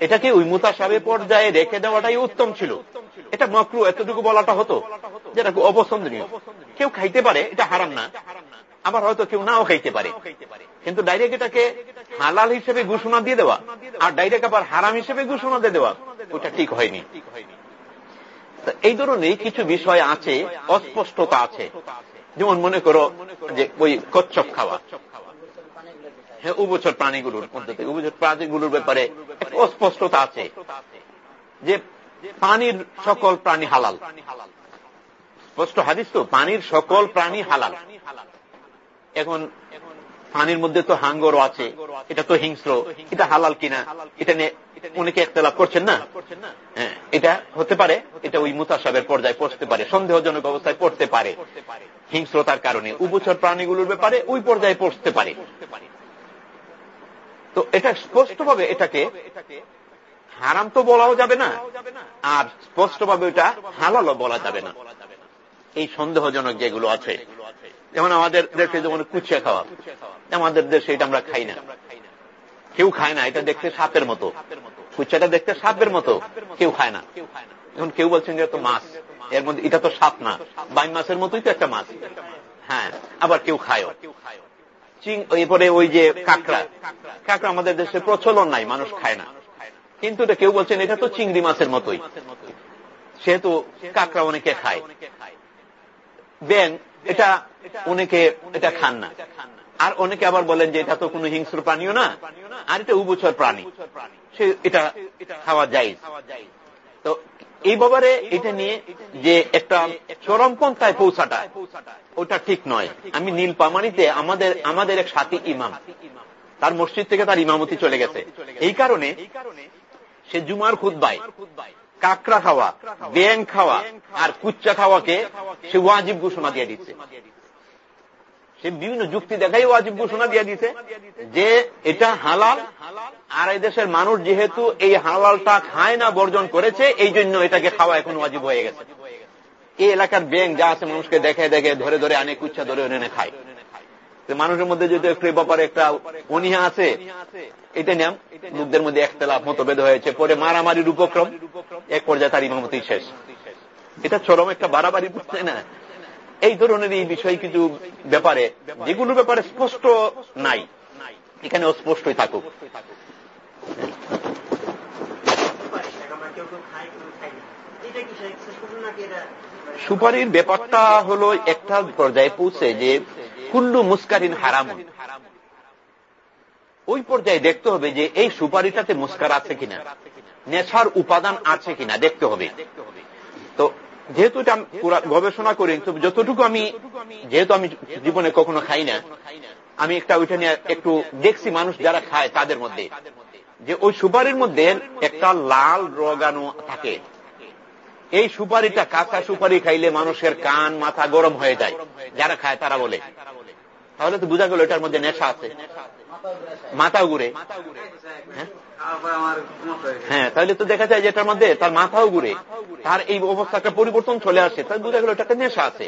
এটাকে ওই মুতাসাবে পর্যায়ে রেখে দেওয়াটাই উত্তম ছিল। এটা মকরু এতটুকু বলাটা হতো যেটা অপছন্দনীয়। কেউ খাইতে পারে, এটা হারাম না। আবার হয়তো কেউ নাও খাইতে পারে। কিন্তু ডাইরেক্ট এটাকে হালাল হিসেবে ঘোষণা দিয়ে দেওয়া আর ডাইরেক্ট আবার হারাম হিসেবে ঘোষণা দিয়ে দেওয়া, ওটা ঠিক হয়নি। এই ধরনের কিছু বিষয় আছে, অস্পষ্টতা আছে। যেমন মনে করো যে ওই কচ্ছপ খাওয়া। হ্যাঁ উবছর প্রাণীগুলোর মধ্যে থেকে। উবছর প্রাণীগুলোর ব্যাপারে অস্পষ্টতা আছে যে পানির সকল প্রাণী হালাল। স্পষ্ট হাদিস তো, পানির সকল প্রাণী হালাল। এখন পানির মধ্যে তো হাঙ্গরও আছে, এটা তো হিংস্র, এটা হালাল কিনা, এটা নিয়ে অনেকে একতলাপ করছেন না? হ্যাঁ এটা হতে পারে, এটা ওই মুতাসাবের পর্যায়ে পড়তে পারে, সন্দেহজনক অবস্থায় পড়তে পারে, হিংস্রতার কারণে উবছর প্রাণীগুলোর ব্যাপারে ওই পর্যায়ে পড়তে পারে। তো এটা স্পষ্টভাবে এটাকে হারাম তো বলাও যাবে না, আর স্পষ্টভাবে ওটা হালালও বলা যাবে না। এই সন্দেহজনক যেগুলো আছে যেমন আমাদের দেশে যেমন কুচিয়া খাওয়া আমাদের দেশে এটা আমরা খাই না। কেউ খায় না, এটা দেখতে সাপের মতো। কুচিয়াটা দেখতে সাপের মতো, কেউ খায় না। এখন কেউ বলছেন যে তো মাছ, এর মধ্যে এটা তো সাপ না। বাইন মাছের মতোই তো একটা মাছ। হ্যাঁ আবার কেউ খায় এরপরে ওই যে কাঁকড়া। কাঁকড়া আমাদের দেশে প্রচলন নাই, মানুষ খায় না। কিন্তু এটা কেউ বলছেন এটা তো চিংড়ি মাছের মতোই। সেহেতু কাঁকড়া অনেকে খায়। ব্যাং এটা অনেকে এটা খান না। আর অনেকে আবার বলেন যে এটা তো কোনো হিংস্র প্রাণীও না, আর এটা উবছর প্রাণী। সে এটা খাওয়া যায় তো এই ব্যাপারে এটা নিয়ে যে একটা চরমপন্থায় পৌঁছাটা, ওটা ঠিক নয়। আমি নীল পামানিতে আমাদের আমাদের এক সাথী ইমাম, তার মসজিদ থেকে তার ইমামতি চলে গেছে। এই কারণে সে জুমার খুদ্বায় কাকড়া খাওয়া ব্যাং খাওয়া আর কুচ্চা খাওয়াকে সে ওয়াজিব ঘোষণা দিয়ে দিচ্ছে। সে বিভিন্ন যুক্তি দেখাই ওয়াজিব ঘোষণা দিয়ে দিছে যে এটা হালাল, আর এই দেশের মানুষ যেহেতু এই হালালটা খায় না, বর্জন করেছে, এই জন্য এটাকে খাওয়া এখন ওয়াজিব হয়ে গেছে। এই এলাকার ব্যাংক যা আছে, মানুষকে দেখে দেখে, ধরে ধরে আনে কুচ্ছা ধরে এনে খায়। মানুষের মধ্যে যদি একটু ব্যাপারে একটা অনিহা আছে, এটা নিয়ম লোকদের মধ্যে একতলাপ মতভেদ হয়েছে। পরে মারামারির উপক্রম, এক পর্যায়ে তার ইমামতি শেষ। এটা চরম একটা বাড়াবাড়ি বুঝছে না? এই ধরনের এই বিষয় কিছু ব্যাপারে যেগুলোর ব্যাপারে স্পষ্ট নাই। এখানে অস্পষ্টই থাকুক। সুপারির ব্যাপারটা হলো একটা পর্যায়ে পৌঁছে যে কুল্লু মুস্কারিন হারাম। ওই পর্যায়ে দেখতে হবে যে এই সুপারিটাতে মুস্কার আছে কিনা। নেশার উপাদান আছে কিনা, দেখতে হবে। তো যেহেতু এটা গবেষণা করি, তো যতটুকু আমি যেহেতু আমি জীবনে কখনো খাই না, আমি একটা ওইটা নিয়ে একটু দেখছি মানুষ যারা খায় তাদের মধ্যে। যে ওই সুপারির মধ্যে একটা লাল রগানো থাকে। এই সুপারিটা কাঁচা সুপারি খাইলে মানুষের কান মাথা গরম হয়ে যায়। যারা খায় তারা বলে। তাহলে তো বোঝা গেল এটার মধ্যে নেশা আছে। মাথা ঘুরে। হ্যাঁ? তাহলে তো দেখা যায় যে এটার মধ্যে তার মাথাও ঘুরে। তার এই অবস্থাটা পরিবর্তন চলে আসে, তাহলে বোঝা গেল এটাকে নেশা আছে।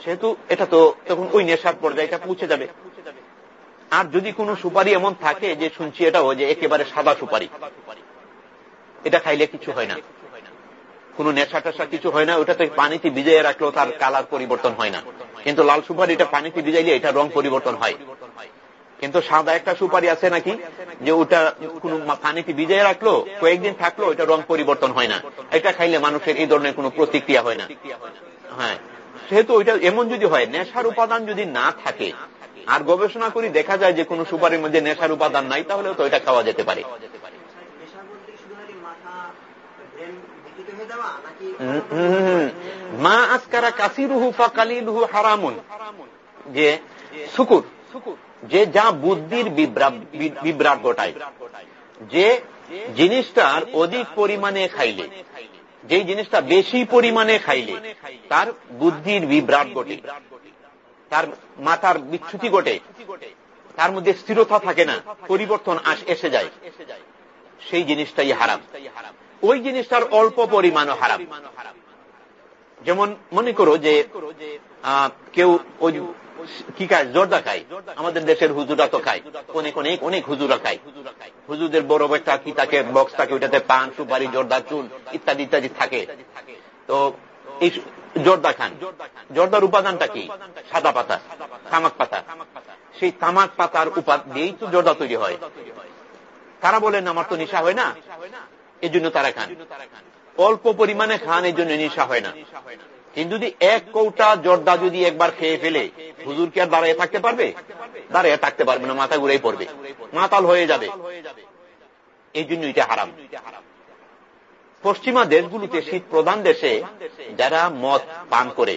সেহেতু এটা তো তখন ওই নেশার পর্যায়ে পৌঁছে যাবে। আর যদি কোনো সুপারি এমন থাকে যে শুনছি এটাও যে একেবারে সাদা সুপারি। এটা খাইলে কিছু হয় না। কোন নেশা টেশা কিছু হয় না ওটা তো পানিতে ভিজাইয়ে রাখলেও তার কালার পরিবর্তন হয় না। কিন্তু লাল সুপারি এটা পানিতে ভিজাইলে এটা রং পরিবর্তন হয়। কিন্তু সাদা একটা সুপারি আছে নাকি? যে ওটা কোন পানিতে ভিজাইয়ে রাখল, কয়েকদিন থাকল, এটা রং পরিবর্তন হয় না। এটা খাইলে মানুষের এই ধরনের কোন প্রতিক্রিয়া হয় না। হ্যাঁ। সেহেতু ওইটা এমন যদি হয়, নেশার উপাদান যদি না থাকে, আর গবেষণা করি দেখা যায় যে কোন সুপারির মধ্যে নেশার উপাদান নাই তাহলে তো এটা খাওয়া যেতে পারে। মা আসকারা কাসিরুহু ফাকালিলুহু হারামুন। যে শুকুর, যে যা বুদ্ধির বিভ্রাট ঘটায় যে জিনিসটার অধিক পরিমাণে খাইলে যে জিনিসটা বেশি পরিমাণে খাইলে, তার বুদ্ধির বিভ্রাট ঘটে। তার মাথার বিচ্ছুতি ঘটে। তার মধ্যে স্থিরতা থাকে না, পরিবর্তন এসে যায়। সেই জিনিসটাই হারাম। ওই জিনিসটার অল্প পরিমাণও হারাম। যেমন মনে করো যে কেউ ওই কি খায়? জর্দা খায়। আমাদের দেশের হুজুরা তো খায়। অনেক অনেক অনেক হুজুরা খায়। হুজুরদের বড় একটা কি থাকে? বক্স থাকে, ওইটাতে পান, সুপারি, জর্দা, চুল ইত্যাদি ইত্যাদি থাকে। তো এই জর্দা খান। জর্দার উপাদানটা কি? সাদা পাতা, তামাক পাতা। সেই তামাক পাতার উপাদ দিয়েই তো জর্দা তৈরি হয়। তারা বলেন, আমার তো নেশা হয় না। এই জন্য তারা খান। অল্প পরিমাণে খান এই জন্য নেশা হয় না। কিন্তু যদি এক কৌটা জর্দা যদি একবার খেয়ে ফেলে, হুজুর কি আর দাঁড়িয়ে থাকতে পারবে? দাঁড়িয়ে থাকতে পারবে না, মাথা ঘুরেই পড়বে। মাতাল হয়ে যাবে। এই জন্য এটা হারাম। পশ্চিমা দেশগুলোতে শীত প্রধান দেশে যারা মদ পান করে,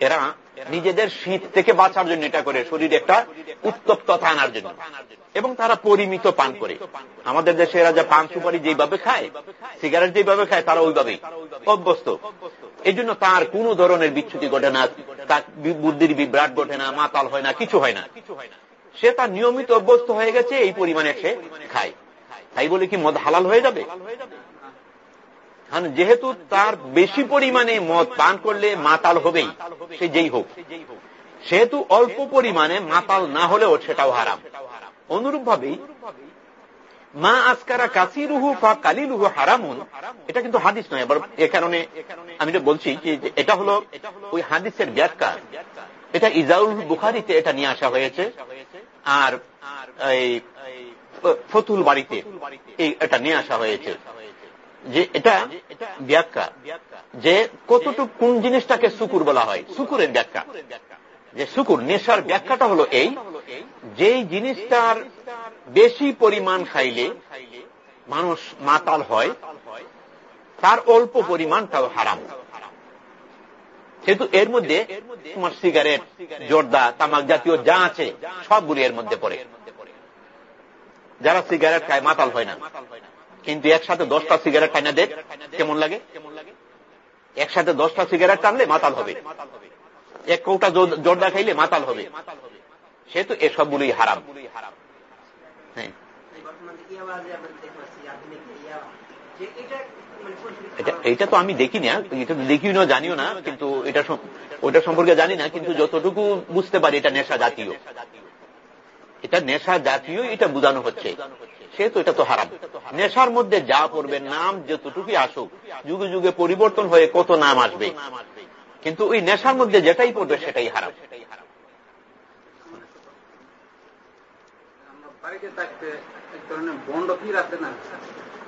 এরা নিজেদের শীত থেকে বাঁচার জন্য এটা করে, শরীরে একটা উত্তপ্ততা আনার জন্য। এবং তারা পরিমিত পান করে। আমাদের দেশে এরা যা পান সুপারি যেভাবে খায়, সিগারেট যেভাবে খায়, তারা ওইভাবেই অভ্যস্ত। এই জন্য তার কোন ধরনের বিচ্ছুতি ঘটে না, তার বুদ্ধির বিভ্রাট ঘটে না, মাতাল হয় না, কিছু হয় না। সে তার নিয়মিত অভ্যস্ত হয়ে গেছে, এই পরিমাণে সে খায়। তাই বলে কি মদ হালাল হয়ে যাবে? যেহেতু তার বেশি পরিমাণে মদ পান করলে মাতাল হবেই, সে যেই হোক। সেহেতু অল্প পরিমাণে মাতাল না হলেও সেটাও হারাম। অনুরূপ ভাবেই মা আসকারা কাসিরুহু ফা কালিলুহু হারামুন। এটা কিন্তু হাদিস নয়, এবার এ কারণে আমি তো বলছি যে এটা হলো ওই হাদিসের ব্যাখ্যা। এটা ইজাউল বুখারিতে এটা নিয়ে আসা হয়েছে। আর এই ফতুল বাড়িতে এটা নিয়ে আসা হয়েছে। যে এটা ব্যাখ্যা যে কতটুক কোন জিনিসটাকে শুকুর বলা হয়। শুকুরের ব্যাখ্যা। যে শুকুর, নেশার ব্যাখ্যাটা হলো এই যেই জিনিসটার বেশি পরিমাণ খাইলে মানুষ মাতাল হয়, তার অল্প পরিমাণটাও হারাম। কিন্তু এর মধ্যে তোমার সিগারেট, জর্দা, তামাক জাতীয় যা আছে, সবগুলি এর মধ্যে পড়ে। যারা সিগারেট খায়, মাতাল হয় না। কিন্তু একসাথে দশটা সিগারেট খায় না দেখ, কেমন লাগে? একসাথে দশটা সিগারেট টানলে মাতাল হবে। এক কৌটা জর্দা খাইলে মাতাল হবে। সেহেতু এসবগুলোই হারাম। হ্যাঁ। এটা তো আমি দেখি না এটা দেখিও না জানিও না কিন্তু এটা ওটা সম্পর্কে জানি না কিন্তু যতটুকু বুঝতে পারি এটা নেশা জাতীয়। এটা নেশা জাতীয় এটা বোঝানো হচ্ছে। সেহেতু এটা তো হারাম। নেশার মধ্যে যা পড়বে নাম যতটুকুই আসুক যুগে যুগে পরিবর্তন হয়ে কত নাম আসবে। কিন্তু ওই নেশার মধ্যে যেটাই পড়বে সেটাই হারাম সেটাই হারাম। থাকতে এক ধরনের বন্ড আছে না।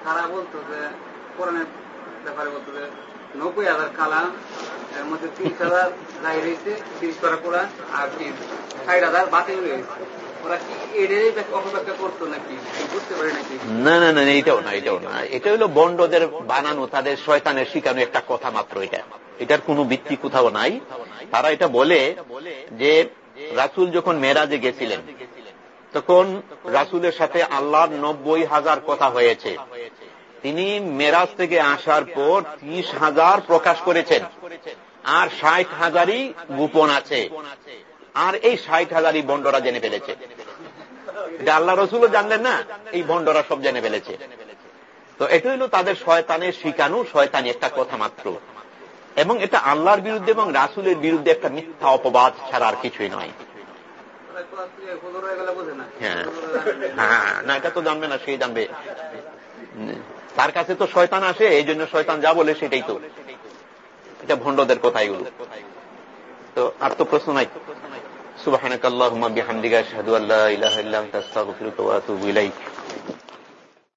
তারা বলতো যে, কোরআনের ব্যাপারে বলতো যে, নব্বই হাজার কালাম, এর মধ্যে হাজার রয়েছে করা কোরআন, আর কি ষাট হাজার বাতিল রয়েছে। না না না এটাও না এটাও না। এটা হলো বন্ডদের বানানো, তাদের শয়তানের শিখানো একটা কথা মাত্র এটা। এটার কোনো ভিত্তি কোথাও নাই। তারা এটা বলে যে, রাসুল যখন মেরাজে গেছিলেন তখন রাসুলের সাথে আল্লাহর নব্বই হাজার কথা হয়েছে। তিনি মেরাজ থেকে আসার পর ত্রিশ হাজার প্রকাশ করেছেন। আর ষাট হাজারই গোপন আছে। আর এই ষাট হাজারই বন্ডরা জেনে ফেলেছে। এটা আল্লাহ রসুলও জানলেন না, এই বন্ডরা সব জেনে ফেলেছে। তো এটা হলো তাদের শয়তানের শিকানু, শয়তানি একটা কথা মাত্র। এবং এটা আল্লাহর বিরুদ্ধে এবং রাসুলের বিরুদ্ধে একটা মিথ্যা অপবাদ ছাড়া আর কিছুই নয়। হ্যাঁ। হ্যাঁ না, এটা তো জানবে না সেই জানবে। তার কাছে তো শয়তান আসে, এই জন্য শয়তান যা বলে সেটাই তো। এটা ভণ্ডদের কথা এগুলো। তো আর তো প্রশ্ন নাই। সুবাহ আল্লাহ বিহামদিগা শাহাদু আল্লাহ আতুবু ইলাইক।